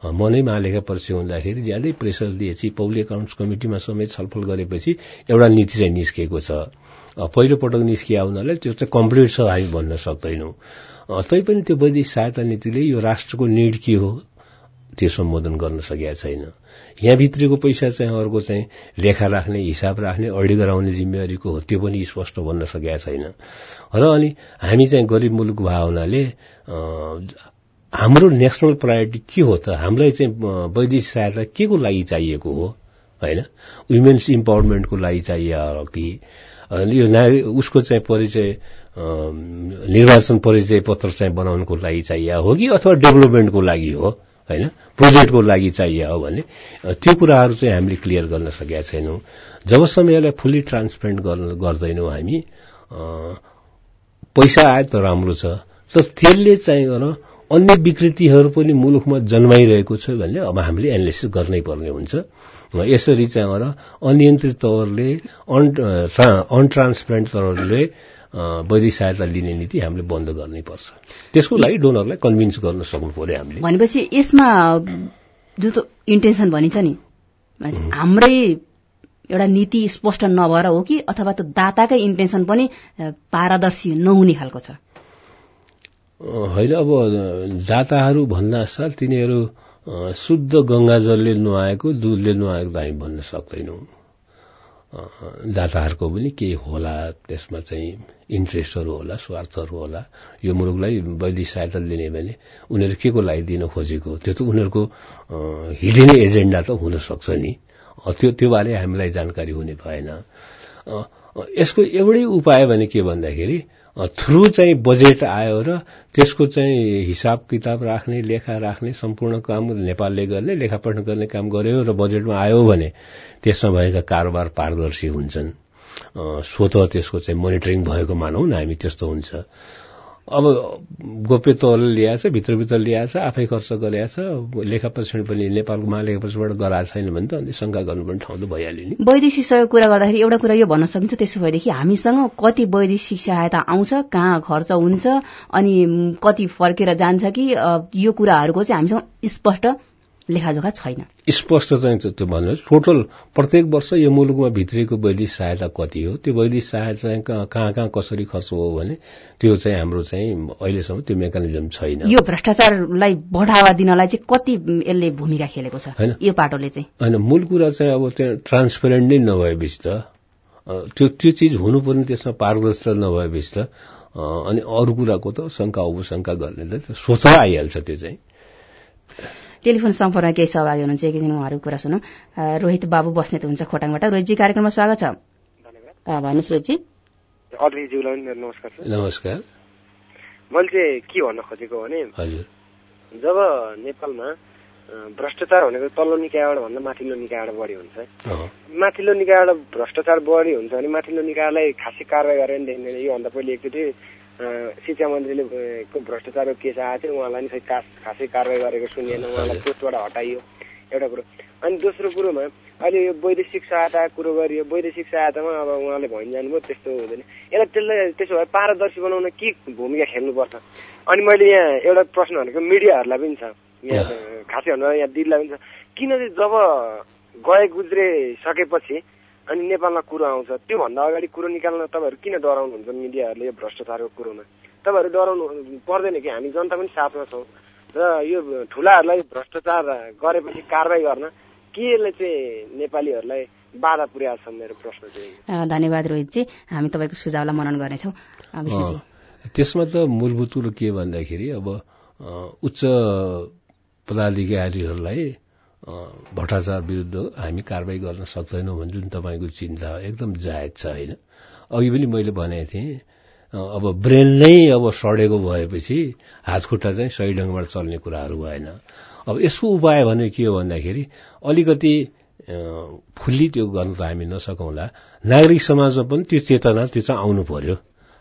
म नै महालेखा परीक्षा हुँदाखेरि ज्यादै प्रेसर दिएपछि पब्लिक एकाउन्ट्स कमिटीमा समेत छलफल गरेपछि एउटा नीति चाहिँ निस्किएको छ। पहिलो पटक निस्किया हुनाले त्यो चाहिँ कम्प्लिट छ हामी भन्न सक्दैनौँ। तैपनि त्यो वैदेशिक सहायता नीतिले यो राष्ट्रको निड के हो त्यो सम्बोधन गर्न सकेका छैन। यहाँभित्रको पैसा चाहिँ अर्को चाहिँ लेखा राख्ने हिसाब राख्ने अडी गराउने जिम्मेवारीको हो त्यो पनि स्पष्ट भन्न सकेका छैन। र अनि हामी चाहिँ गरिब मुलुक भए हुनाले हाम्रो नेसनल प्रायोरिटी के हो त? हामीलाई चाहिँ वैदेशिक सहायता के को लागि चाहिएको हो? होइन? वुमेन्स इम्पावरमेन्टको लागि चाहियो कि? यो उसको चाहिँ परिचय निर्वाचन परिचय पत्र चाहिँ बनाउनको लागि चाहियो हो कि अथवा डेभलपमेन्टको लागि हो? होइन? प्रोजेक्टको लागि चाहियो हो भने त्यो कुराहरू चाहिँ हामीले क्लियर गर्न सकेका छैनौँ। जबसम्म यसलाई फुल्ली ट्रान्सपेरेन्ट गर्दैनौँ हामी पैसा आयो त राम्रो छ। तर त्यसले चाहिँ अन्य विकृतिहरू पनि मुलुकमा जन्माइरहेको छ भने अब हामीले एनालिसिस गर्नै पर्ने हुन्छ। यसरी चाहिँ एउटा अनियन्त्रित तवरले अनट्रान्सपेरेन्ट तवरले वैदेशिक सहायता लिने नीति हामीले बन्द गर्नै पर्छ। त्यसको लागि डोनरलाई कन्भिन्स गर्न सक्नु पर्यो हामीले। भनेपछि यसमा जो त इन्टेन्सन भनिन्छ नि हाम्रै एउटा नीति स्पष्ट नभएर हो कि अथवा त दाताकै इन्टेन्सन पनि पारदर्शी नहुने खालको छ। होइन अब भन्दा साथ तिनीहरू शुद्ध गङ्गाजलले नुहाएको दुधले नुहाएको त हामी भन्न सक्दैनौँ। दाताहरूको पनि केही होला त्यसमा चाहिँ इन्ट्रेस्टहरू होला स्वार्थहरू होला। यो मुलुकलाई वैदिक सहायता दिने भने उनीहरू के को लागि दिन खोजेको? त्यो त उनीहरूको हिडिन एजेन्डा त हुन सक्छ नि। त्यो त्यो बारे हामीलाई जानकारी हुने भएन। यसको एउटै उपाय भने के भन्दाखेरि थ्रु चाहिँ बजेट आयो र त्यसको चाहिँ हिसाब किताब राख्ने लेखा राख्ने सम्पूर्ण काम नेपालले गर्ने लेखापठन गर्ने काम गर्यो र बजेटमा आयो भने त्यसमा भएका कारोबार पारदर्शी हुन्छन्। स्वत त्यसको चाहिँ मोनिटरिङ भएको मानौँ न हामी त्यस्तो हुन्छ। अब गोप्य तौरले ल्याएछ भित्रभित्र ल्याएछ आफै खर्च गरेछ लेखा परीक्षण पनि नेपालको महालेखा परीक्षणबाट गराएको छैन भने त अन्त शङ्का गर्नुपर्ने ठाउँ त भइहाल्यो नि। वैदेशिक सहयोग कुरा गर्दाखेरि एउटा कुरा यो भन्न सकिन्छ त्यसो भएदेखि हामीसँग कति वैदेशिक सहायता आउँछ कहाँ खर्च हुन्छ अनि कति फर्केर जान्छ कि यो कुराहरूको चाहिँ हामीसँग स्पष्ट लेखाजोखा छैन। स्पष्ट चाहिँ त्यो भन्नु टोटल प्रत्येक वर्ष यो मुलुकमा भित्रिएको वैदिक सहायता कति हो? त्यो वैदिक सहायता चाहिँ कहाँ कहाँ कसरी खर्च हो भने त्यो चाहिँ हाम्रो चाहिँ अहिलेसम्म त्यो मेकानिजम छैन। यो भ्रष्टाचारलाई बढावा दिनलाई चाहिँ कति यसले भूमिका खेलेको छ? यो पाटोले चाहिँ। होइन मूल कुरा चाहिँ अब त्यहाँ ट्रान्सपेरेन्ट नै नभएपछि त त्यो त्यो चिज हुनुपर्ने त्यसमा पारदर्शिता नभएपछि त अनि अरू कुराको त शङ्का उपशङ्का गर्ने त स्वत आइहाल्छ त्यो चाहिँ। टेलिफोन सम्पर्कमा केही सहभागी हुनुहुन्छ एकैछिन उहाँहरूको कुरा सुनौ। रोहित बाबु बस्नेत हुन्छ खोटाङबाट। रोहितजी कार्यक्रममा स्वागत छ। भन्नुहोस् रोहितजी। नमस्कार नमस्कार। मैले चाहिँ के भन्न खोजेको भने हजुर। जब नेपालमा भ्रष्टाचार भनेको तल्लो निकायबाट भन्दा माथिल्लो निकायबाट बढी हुन्छ। माथिल्लो निकायबाट भ्रष्टाचार बढी हुन्छ भने माथिल्लो निकायलाई खासै कारवाही गरेर नि देखिँदैन योभन्दा पहिले एकचोटि शिक्षा मन्त्रीले को भ्रष्टाचारको केस आएको थियो उहाँलाई नि खासै कारवाही गरेको सुनिएन उहाँलाई पोस्टबाट हटाइयो एउटा कुरो। अनि दोस्रो कुरोमा अहिले यो वैदेशिक सहायता कुरो गरियो वैदेशिक सहायतामा अब उहाँले भनिजानुभयो त्यस्तो हुँदैन। यसलाई त्यसलाई त्यसो भए पारदर्शी बनाउन के भूमिका खेल्नुपर्छ? अनि मैले यहाँ एउटा प्रश्न भनेको मिडियाहरूलाई पनि छ। यहाँ खासै भन्दा यहाँ दिदीलाई पनि छ। किन जब गए गुज्रे सकेपछि अनि नेपालमा कुरो आउँछ। त्योभन्दा अगाडि कुरो निकाल्न तपाईँहरू किन डराउनुहुन्छ मिडियाहरूले यो भ्रष्टाचारको कुरोमा? तपाईँहरू डराउनु पर्दैन कि? हामी जनता पनि साथमा छौँ। र यो ठुलाहरूलाई भ्रष्टाचार गरेपछि कारवाही गर्न के यसले चाहिँ नेपालीहरूलाई बाधा पुर्याएको छ मेरो प्रश्न चाहिँ? धन्यवाद रोहितजी। हामी तपाईँको सुझावलाई मनन गर्नेछौँ। त्यसमा त मूलभूत कुरो के भन्दाखेरि अब उच्च पदाधिकारीहरूलाई भ्रष्टाचार विरुद्ध हामी कारवाही गर्न सक्दैनौँ भने जुन तपाईँको चिन्ता एकदम जायज छ होइन? अघि पनि मैले भनेको थिएँ अब ब्रेन नै अब सडेको भएपछि हातखुट्टा चाहिँ सही ढङ्गबाट चल्ने कुराहरू भएन। अब यसको उपाय भने के हो भन्दाखेरि अलिकति फुल्ली त्यो गर्न त हामी नसकौँला। नागरिक समाजमा पनि त्यो चेतना त्यो चाहिँ आउनु पर्यो।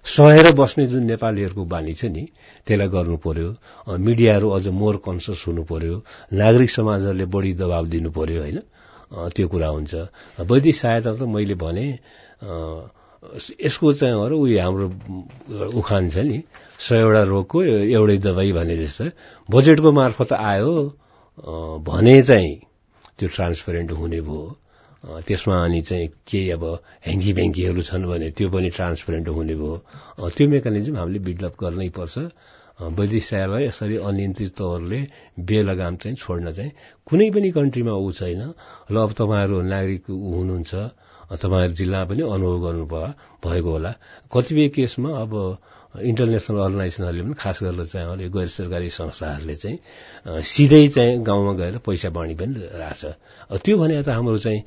सहेर बस्ने जुन नेपालीहरूको बानी छ नि त्यसलाई गर्नु पर्यो। मिडियाहरू अझ मोर कन्सियस हुनु पर्यो। नागरिक समाजहरूले बढी दबाव दिनु पर्यो होइन? त्यो कुरा हुन्छ। वैदिक सहायता त मैले भने यसको चाहिँ अरू उयो हाम्रो उखान छ नि सयवटा रोगको एउटै दबाई भने जस्तो। बजेटको मार्फत आयो भने चाहिँ त्यो ट्रान्सपेरेन्ट हुने भयो। त्यसमा अनि चाहिँ केही अब ह्याङ्की भ्याङ्कीहरू छन् भने त्यो पनि ट्रान्सपेरेन्ट हुने भयो। त्यो मेकानिजम हामीले बिल्डअप गर्नै पर्छ। वैदिक सहायलाई यसरी अनियन्त्रित तवरले बेलगाम चाहिँ छोड्न चाहिँ कुनै पनि कन्ट्रीमा ऊ छैन। ल अब तपाईँहरू नागरिक हुनुहुन्छ। तपाईँहरू जिल्ला पनि अनुभव गर्नु भएको होला। कतिपय केसमा अब इन्टरनेसनल अर्गनाइजेसनहरूले पनि खास गरेर चाहिँ अहिले गैर सरकारी संस्थाहरूले चाहिँ सिधै चाहिँ गाउँमा गएर पैसा बाँडी पनि रहेछ त्यो भने त हाम्रो चाहिँ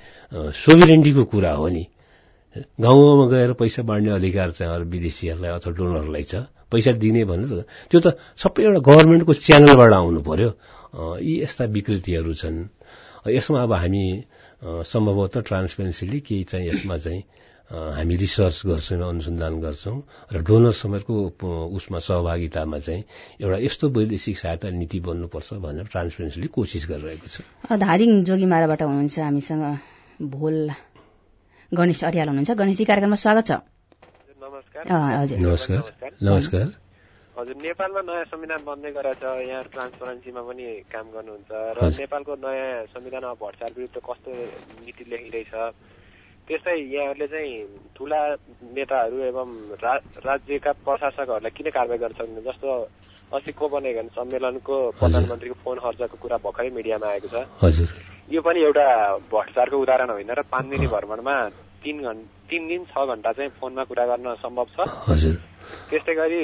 सोभिरेन्टीको कुरा हो नि। गाउँमा गएर पैसा बाँड्ने अधिकार चाहिँ विदेशीहरूलाई अथवा डोनरलाई छ। पैसा दिने भने त त्यो त सबै एउटा गभर्मेन्टको च्यानलबाट आउनु पर्यो। यी यस्ता विकृतिहरू छन्। यसमा अब हामी सम्भवतः ट्रान्सपेरेन्सीले केही चाहिँ यसमा चाहिँ हामी रिसर्च गर्छौँ अनुसन्धान गर्छौँ र डोनर समेतको उसमा सहभागितामा चाहिँ एउटा यस्तो वैदेशिक सहायता नीति बन्नुपर्छ भनेर ट्रान्सपेरेन्सीले कोसिस गरिरहेको छ। धारिङ जोगीमाराबाट हुनुहुन्छ हामीसँग भोल गणेश अरियाल हुनुहुन्छ। गणेशजी कार्यक्रममा स्वागत छ। नमस्कार। नमस्कार। नमस्कार। हजुर नेपालमा नयाँ संविधान बन्दै गरेछ यहाँ ट्रान्सपरेन्सीमा पनि काम गर्नुहुन्छ। र नेपालको नयाँ संविधानमा भ्रष्टाचार विरुद्ध कस्तो नीति लेखिँदैछ? त्यस्तै यहाँहरूले चाहिँ ठुला नेताहरू एवं रा, राज्यका प्रशासकहरूलाई किन कारवाही गर्न सक्दैन जस्तो अस्ति कोपनहेगन सम्मेलनको प्रधानमन्त्रीको फोन खर्चको कुरा भर्खरै मिडियामा आएको छ। हजुर। यो पनि एउटा भ्रष्टाचारको उदाहरण होइन र पाँच दिने भ्रमणमा तिन घन्टा तिन दिन छ घन्टा चाहिँ फोनमा कुरा गर्न सम्भव छ। हजुर। त्यस्तै गरी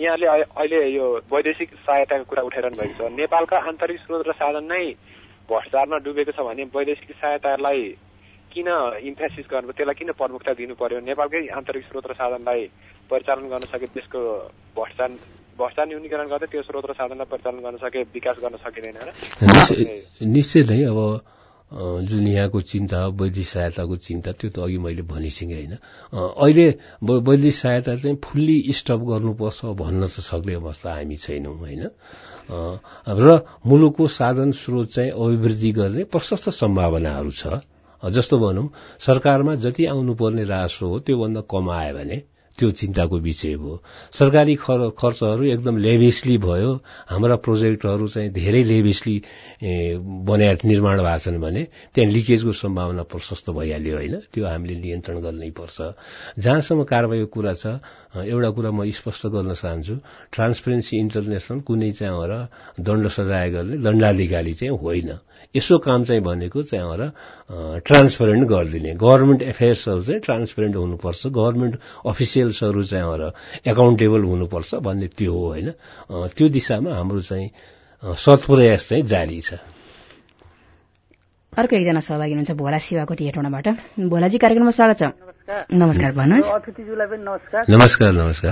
यहाँले अहिले यो वैदेशिक सहायताको कुरा उठाइरहनु भएको छ। नेपालका आन्तरिक स्रोत र साधन नै भ्रष्टाचारमा डुबेको छ भने वैदेशिक सहायतालाई किन इम्फेसिस गर्नु त्यसलाई किन प्रमुखता दिनु पर्यो? नेपालकै आन्तरिक स्रोत र साधनलाई परिचालन गर्न सके त्यसको भ्रष्टाचार भ्रष्टाचार न्यूनीकरण गर्दै त्यो स्रोत र साधनलाई परिचालन गर्न सके विकास गर्न सकिँदैन निश्चय नै अब जुन यहाँको चिन्ता वैदिक सहायताको चिन्ता त्यो त अघि मैले भनिसकेँ होइन। अहिले वैदिक सहायता चाहिँ फुल्ली स्टप गर्नुपर्छ भन्न त सक्ने अवस्था हामी छैनौँ होइन। र मुलुकको साधन स्रोत चाहिँ अभिवृद्धि गर्ने प्रशस्त सम्भावनाहरू छ। जस्तो भनौँ सरकारमा जति आउनुपर्ने राजस्व हो त्योभन्दा कम आयो भने त्यो चिन्ताको विषय हो सरकारी खर्चहरू एकदम लेभिसली भयो। हाम्रा प्रोजेक्टहरू चाहिँ धेरै लेभिसली बना निर्माण भएको छन् भने त्यहाँ लिकेजको सम्भावना प्रशस्त भइहाल्यो होइन। त्यो हामीले नियन्त्रण गर्नै पर्छ। जहाँसम्म कारवाहीको कुरा छ एउटा कुरा म स्पष्ट गर्न चाहन्छु। ट्रान्सपेरेन्सी इन्टरनेसनल कुनै चाहिँ र दण्ड सजाय गर्ने दण्डाधिकारी चाहिँ होइन। यसो काम चाहिँ भनेको चाहिँ र ट्रान्सपरेन्ट गरिदिने। गभर्मेन्ट एफेयर्सहरू चाहिँ ट्रान्सपरेन्ट हुनुपर्छ। गभर्मेन्ट अफिसियल्सहरू चाहिँ र एकाउन्टेबल हुनुपर्छ भन्ने त्यो हो होइन? त्यो दिशामा हाम्रो चाहिँ सत्प्रयास चाहिँ जारी छ। अर्को एकजना सहभागी हुनुहुन्छ भोला शिवाकोटी हेटौँडाबाट। भोलाजी कार्यक्रममा स्वागत छ। नमस्कार। भन्नुहोस्। अतिथिज्यूलाई पनि नमस्कार। नमस्कार नमस्कार।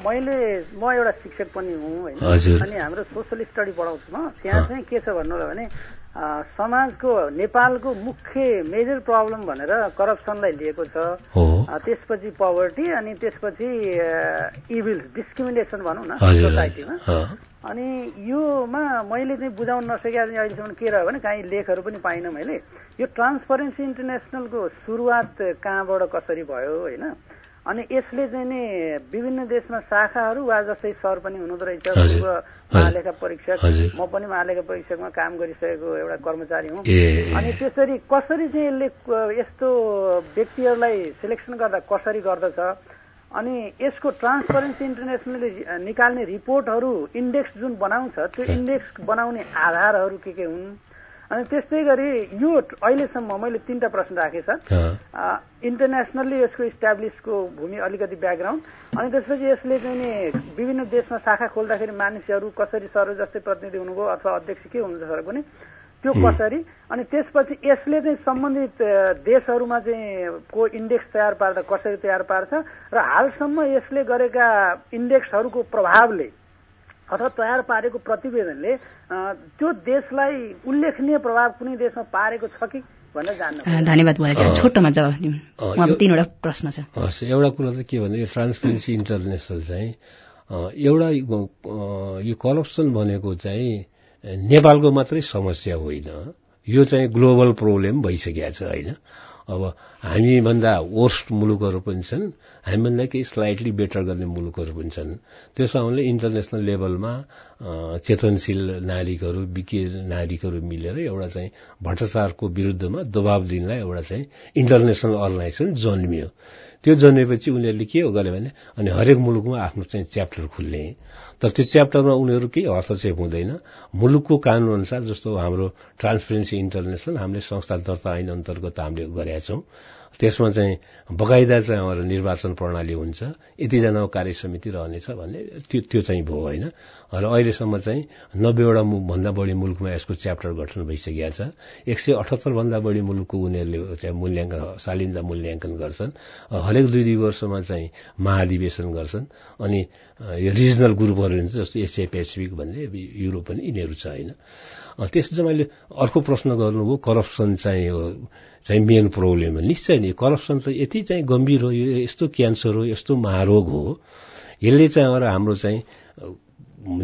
मैले म एउटा शिक्षक पनि हुँ होइन? अनि हाम्रो सोसल स्टडी पढाउँछु म। त्यहाँ चाहिँ के छ भन्नु भने समाजको नेपालको मुख्य मेजर प्रब्लम भनेर करप्सनलाई लिएको छ। त्यसपछि पवर्टी अनि त्यसपछि इभिल डिस्क्रिमिनेसन भनौँ न सोसाइटीमा। अनि योमा मैले चाहिँ बुझाउन नसकेका चाहिँ अहिलेसम्म के रह्यो भने काहीँ लेखहरू पनि पाइनँ मैले। यो ट्रान्सपरेन्सी इन्टरनेसनलको सुरुवात कहाँबाट कसरी भयो होइन? अनि यसले चाहिँ नि विभिन्न देशमा शाखाहरू वा जस्तै सर पनि हुनुहुँदो रहेछ। पूर्व महालेखा परीक्षक म पनि महालेखा परीक्षकमा काम गरिसकेको एउटा कर्मचारी हुँ। अनि त्यसरी कसरी चाहिँ यसले यस्तो व्यक्तिहरूलाई सिलेक्सन गर्दा कसरी गर्दछ? अनि यसको ट्रान्सपरेन्सी इन्टरनेसनलले निकाल्ने रिपोर्टहरू इन्डेक्स जुन बनाउँछ त्यो इन्डेक्स बनाउने आधारहरू के के हुन्? अनि त्यस्तै गरी यो अहिलेसम्म मैले तीनटा प्रश्न राखेँ सर। इन्टरनेसनल्ली यसको इस्टाब्लिसको भूमि अलिकति ब्याकग्राउन्ड अनि त्यसपछि यसले चाहिँ नि विभिन्न देशमा शाखा खोल्दाखेरि मानिसहरू कसरी सर जस्तै प्रतिनिधि हुनुभयो अथवा अध्यक्ष के हुनुहुन्छ सर पनि त्यो कसरी अनि त्यसपछि यसले चाहिँ सम्बन्धित देशहरूमा चाहिँ को इन्डेक्स तयार पार्दा कसरी तयार पार्छ र हालसम्म यसले गरेका इन्डेक्सहरूको प्रभावले अथवा तयार पारेको प्रतिवेदनले त्यो देशलाई उल्लेखनीय प्रभाव कुनै देशमा पारेको छ कि भनेर जान्न धन्यवाद छोटोमा जवाब तिनवटा प्रश्न छ। हस् एउटा कुरा चाहिँ के भने ट्रान्सपेरेन्सी इन्टरनेसनल चाहिँ एउटा यो करप्सन भनेको चाहिँ नेपालको मात्रै समस्या होइन। यो चाहिँ ग्लोबल प्रब्लम भइसकेको छ होइन। अब हामीभन्दा वर्स्ट मुलुकहरू पनि छन्। हामीभन्दा केही स्लाइटली बेटर गर्ने मुलुकहरू पनि छन्। त्यसमा उनले इन्टरनेसनल लेभलमा चेतनशील नागरिकहरू विज्ञ नागरिकहरू मिलेर एउटा चाहिँ भ्रष्टाचारको विरुद्धमा दबाब दिनलाई एउटा चाहिँ इन्टरनेसनल अर्गनाइजेसन जन्मियो। त्यो जन्मेपछि उनीहरूले के हो गरे भने अनि हरेक मुलुकमा आफ्नो चाहिँ च्याप्टर खुल्ने। तर त्यो च्याप्टरमा उनीहरू केही हस्तक्षेप हुँदैन। मुलुकको कानून अनुसार जस्तो हाम्रो ट्रान्सपेरेन्सी इन्टरनेसनल हामीले संस्था दर्ता ऐन अन्तर्गत हामीले गरेका छौं। त्यसमा चाहिँ बकाइदा चाहिँ हाम्रो निर्वाचन प्रणाली हुन्छ। यतिजना कार्य समिति रहनेछ भन्ने त्यो त्यो चाहिँ भयो होइन। र अहिलेसम्म चाहिँ नब्बेवटा भन्दा बढी मुलुकमा यसको च्याप्टर गठन भइसकेका छ। एक सय अठहत्तर भन्दा बढी मुलुकको उनीहरूले चाहिँ मूल्याङ्कन सालिन्दा मूल्याङ्कन गर्छन्। हरेक दुई दुई वर्षमा चाहिँ महाधिवेशन गर्छन्। अनि यो रिजनल ग्रुपहरू हुन्छ जस्तो एसिया पेसिफिक भन्ने युरोप पनि यिनीहरू छ होइन। त्यसो चाहिँ मैले अर्को प्रश्न गर्नुभयो करप्सन चाहिँ चाहिँ मेन प्रब्लम हो। निश्चय नै करप्सन त यति चाहिँ गम्भीर हो यो यस्तो क्यान्सर हो यस्तो महारोग हो। यसले चाहिँ अब हाम्रो चाहिँ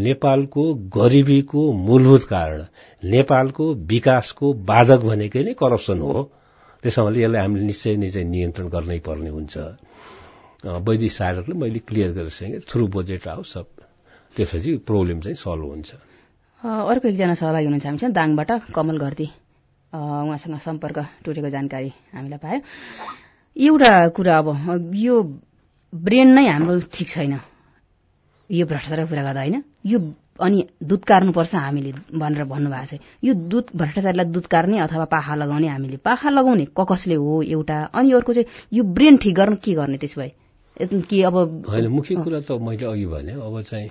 नेपालको गरिबीको मूलभूत कारण नेपालको विकासको बाधक भनेकै नै करप्सन हो। त्यसैले यसलाई हामीले निश्चय नै चाहिँ नियन्त्रण गर्नै पर्ने हुन्छ। वैदिक सहायकले मैले क्लियर गरेर थ्रु बजेट आओ सब त्यसपछि प्रब्लम चाहिँ सल्भ हुन्छ। अर्को एकजना सहभागी हुनुहुन्छ हामीसँग दाङबाट कमल घरती। उहाँसँग सम्पर्क टुटेको जानकारी हामीलाई पायो। एउटा कुरा अब यो ब्रेन नै हाम्रो ठिक छैन। यो भ्रष्टाचारको कुरा गर्दा होइन। यो अनि दुध कार्नुपर्छ हामीले भनेर भन्नुभएको छ। यो दुध भ्रष्टाचारलाई दुध कार्ने अथवा पाखा लगाउने हामीले पाखा लगाउने ककसले हो एउटा। अनि अर्को चाहिँ यो ब्रेन ठिक गर्न के गर्ने त्यसो भए? कि अब होइन मुख्य कुरा त मैले अघि भने अब चाहिँ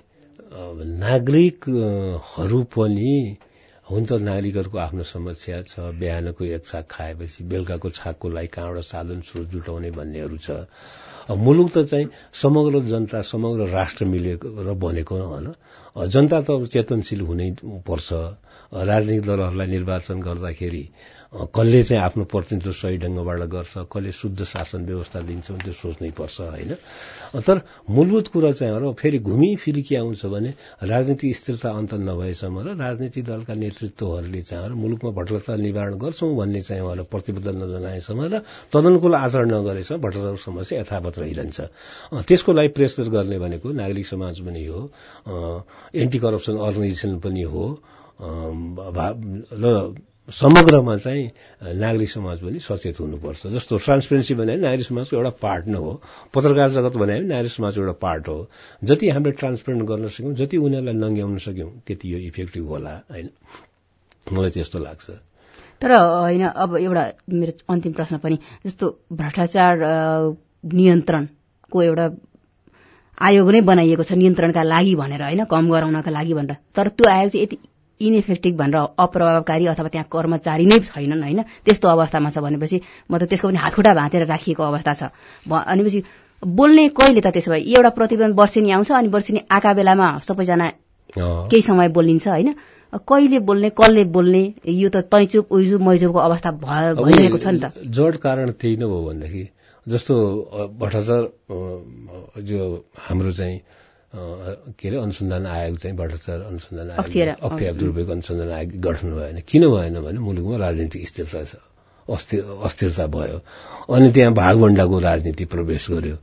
नागरिकहरू पनि हुन त नागरिकहरूको आफ्नो समस्या छ बिहानको एक छाक खाएपछि बेलुकाको छाकको लागि कहाँबाट साधन स्रोत जुटाउने भन्नेहरू छ। मुलुक त चाहिँ समग्र जनता समग्र राष्ट्र मिलेको र बनेको होइन। जनता त चेतनशील हुनै पर्छ। राजनीतिक दलहरूलाई निर्वाचन गर्दाखेरि कसले चाहिँ आफ्नो प्रतिनिधित्व सही ढङ्गबाट गर्छ कसले शुद्ध शासन व्यवस्था दिन्छ त्यो सोच्नै पर्छ होइन? तर मूलभूत कुरा चाहिँ हो फेरि घुमिफिरि के आउँछ भने राजनीतिक स्थिरता अन्त नभएसम्म र राजनीतिक दलका नेतृत्वहरूले चाहिँ मुलुकमा भ्रष्टाचार निवारण गर्छौं भन्ने चाहिँ उहाँलाई प्रतिबद्ध नजनाएसम्म र तदनुकूल आचरण नगरेसम्म भ्रष्टाचारको समस्या यथावत रहिरहन्छ। त्यसको लागि प्रेसर गर्ने भनेको नागरिक समाज पनि हो एन्टी करप्सन अर्गनाइजेसन पनि हो र समग्रमा चाहिँ नागरिक समाज पनि सचेत हुनुपर्छ। जस्तो ट्रान्सपेरेन्सी भने नागरिक समाजको एउटा पार्ट नै हो। पत्रकार जगत भने नागरिक समाजको एउटा पार्ट हो। जति हामीले ट्रान्सपेरेन्ट गर्न सक्यौँ जति उनीहरूलाई नङ्ग्याउन सक्यौँ त्यति यो इफेक्टिभ होला होइन? मलाई त्यस्तो लाग्छ। तर होइन अब एउटा मेरो अन्तिम प्रश्न पनि जस्तो भ्रष्टाचार नियन्त्रणको एउटा आयोग नै बनाइएको छ नियन्त्रणका लागि भनेर होइन? कम गराउनका लागि भनेर। तर त्यो आयोग चाहिँ यति इनइफेक्टिभ भनेर अप्रभावकारी अथवा त्यहाँ कर्मचारी नै छैनन् होइन? त्यस्तो अवस्थामा छ भनेपछि म त त्यसको पनि हातखुट्टा भाँचेर राखिएको अवस्था छ। भनेपछि बोल्ने कहिले त त्यसो भए? एउटा प्रतिवेदन वर्षेनी आउँछ अनि वर्षेनी आएका बेलामा सबैजना केही समय बोलिन्छ होइन? कहिले बोल्ने कसले बोल्ने यो त तैचुप उइजुप मैजुपको अवस्था भइरहेको छ नि त। जड कारण त्यही नै हो भनेदेखि। जस्तो भट्टाचार जो हाम्रो चाहिँ के अरे अनुसन्धान आयोग चाहिँ भट्टाचार अनुसन्धान आयोग अख्तियार दुर्पयोग अनुसन्धान आयोग गठन भएन। किन भएन भने मुलुकमा राजनीतिक स्थिरता छ। अस्थिर अस्थिरता भयो। अनि त्यहाँ भागभण्डाको राजनीति प्रवेश गर्यो।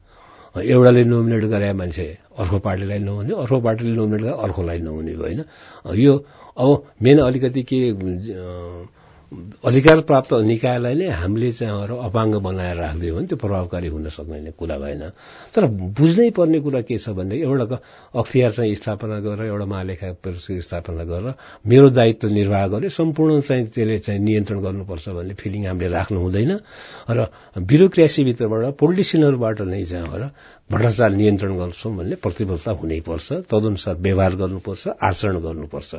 एउटाले नोमिनेट गरे मान्छे अर्को पार्टीलाई नहुने अर्को पार्टीले नोमिनेट गरे अर्कोलाई नहुने होइन यो अब मेन अलिकति के अधिकार प्राप्त निकायलाई नै हामीले चाहिँ अपाङ्ग बनाएर राखिदियो भने त्यो प्रभावकारी हुन सक्दैन कुरा भएन। तर बुझ्नै पर्ने कुरा के छ भनेदेखि एउटा अख्तियार चाहिँ स्थापना गरेर एउटा महालेखा परिषद स्थापना गरेर मेरो दायित्व निर्वाह गर्यो सम्पूर्ण चाहिँ त्यसले चाहिँ नियन्त्रण गर्नुपर्छ भन्ने फिलिङ हामीले राख्नु हुँदैन। र ब्युरोक्रेसीभित्रबाट पोलिटिसियनहरूबाट नै चाहिँ भ्रष्टाचार नियन्त्रण गर्छौँ भन्ने प्रतिबद्धता हुनैपर्छ। तदनुसार व्यवहार गर्नुपर्छ आचरण गर्नुपर्छ।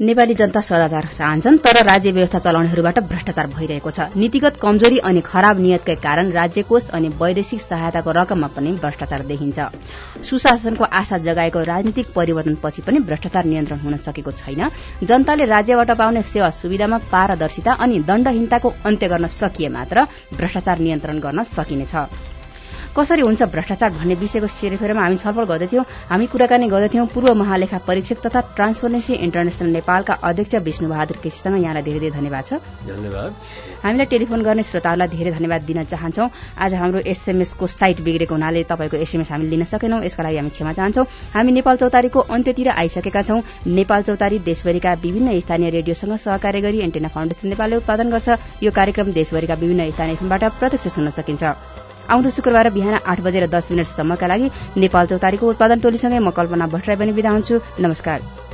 नेपाली जनता सदाचार चाहन्छन् तर राज्य व्यवस्था चलाउनेहरूबाट भ्रष्टाचार भइरहेको छ। नीतिगत कमजोरी अनि खराब नियतकै कारण राज्य कोष अनि वैदेशिक सहायताको रकममा पनि भ्रष्टाचार देखिन्छ। सुशासनको आशा जगाएको राजनीतिक परिवर्तनपछि पनि भ्रष्टाचार नियन्त्रण हुन सकेको छैन। जनताले राज्यबाट पाउने सेवा सुविधामा पारदर्शिता अनि दण्डहीनताको अन्त्य गर्न सकिए मात्र भ्रष्टाचार नियन्त्रण गर्न सकिनेछ। कसरी हुन्छ भ्रष्टाचार भन्ने विषयको सेरेफेरमा हामी छलफल गर्दथ्यौं। हामी कुराकानी गर्दथ्यौं। पूर्व महालेखा परीक्षक तथा ट्रान्सपरेन्सी इन्टरनेशनल नेपालका अध्यक्ष विष्णु बहादुर केसीसँग यहाँलाई धेरै धेरै धन्यवाद छ। धन्यवाद। हामीलाई टेलिफोन गर्ने श्रोताहरूलाई धेरै धन्यवाद दिन चाहन्छौ। आज हाम्रो एसएमएसको साइट बिग्रेको हुनाले तपाईँको एसएमएस हामी लिन सकेनौं। यसका लागि हामी क्षमा चाहन्छौ। हामी नेपाल चौतारीको अन्त्यतिर आइसकेका छौं। नेपाल चौतारी देशभरिका विभिन्न स्थानीय रेडियोसँग सहकार्य गरी एन्टेना फाउन्डेशन नेपालले उत्पादन गर्छ। यो कार्यक्रम देशभरिका विभिन्न स्थानीय प्रत्यक्ष सुन्न सकिन्छ। आउँदो शुक्रबार बिहान आठ बजेर दस मिनटसम्मका लागि नेपाल चौतारीको उत्पादन टोलीसँगै म कल्पना भट्टराई पनि विदा हुन्छु। नमस्कार।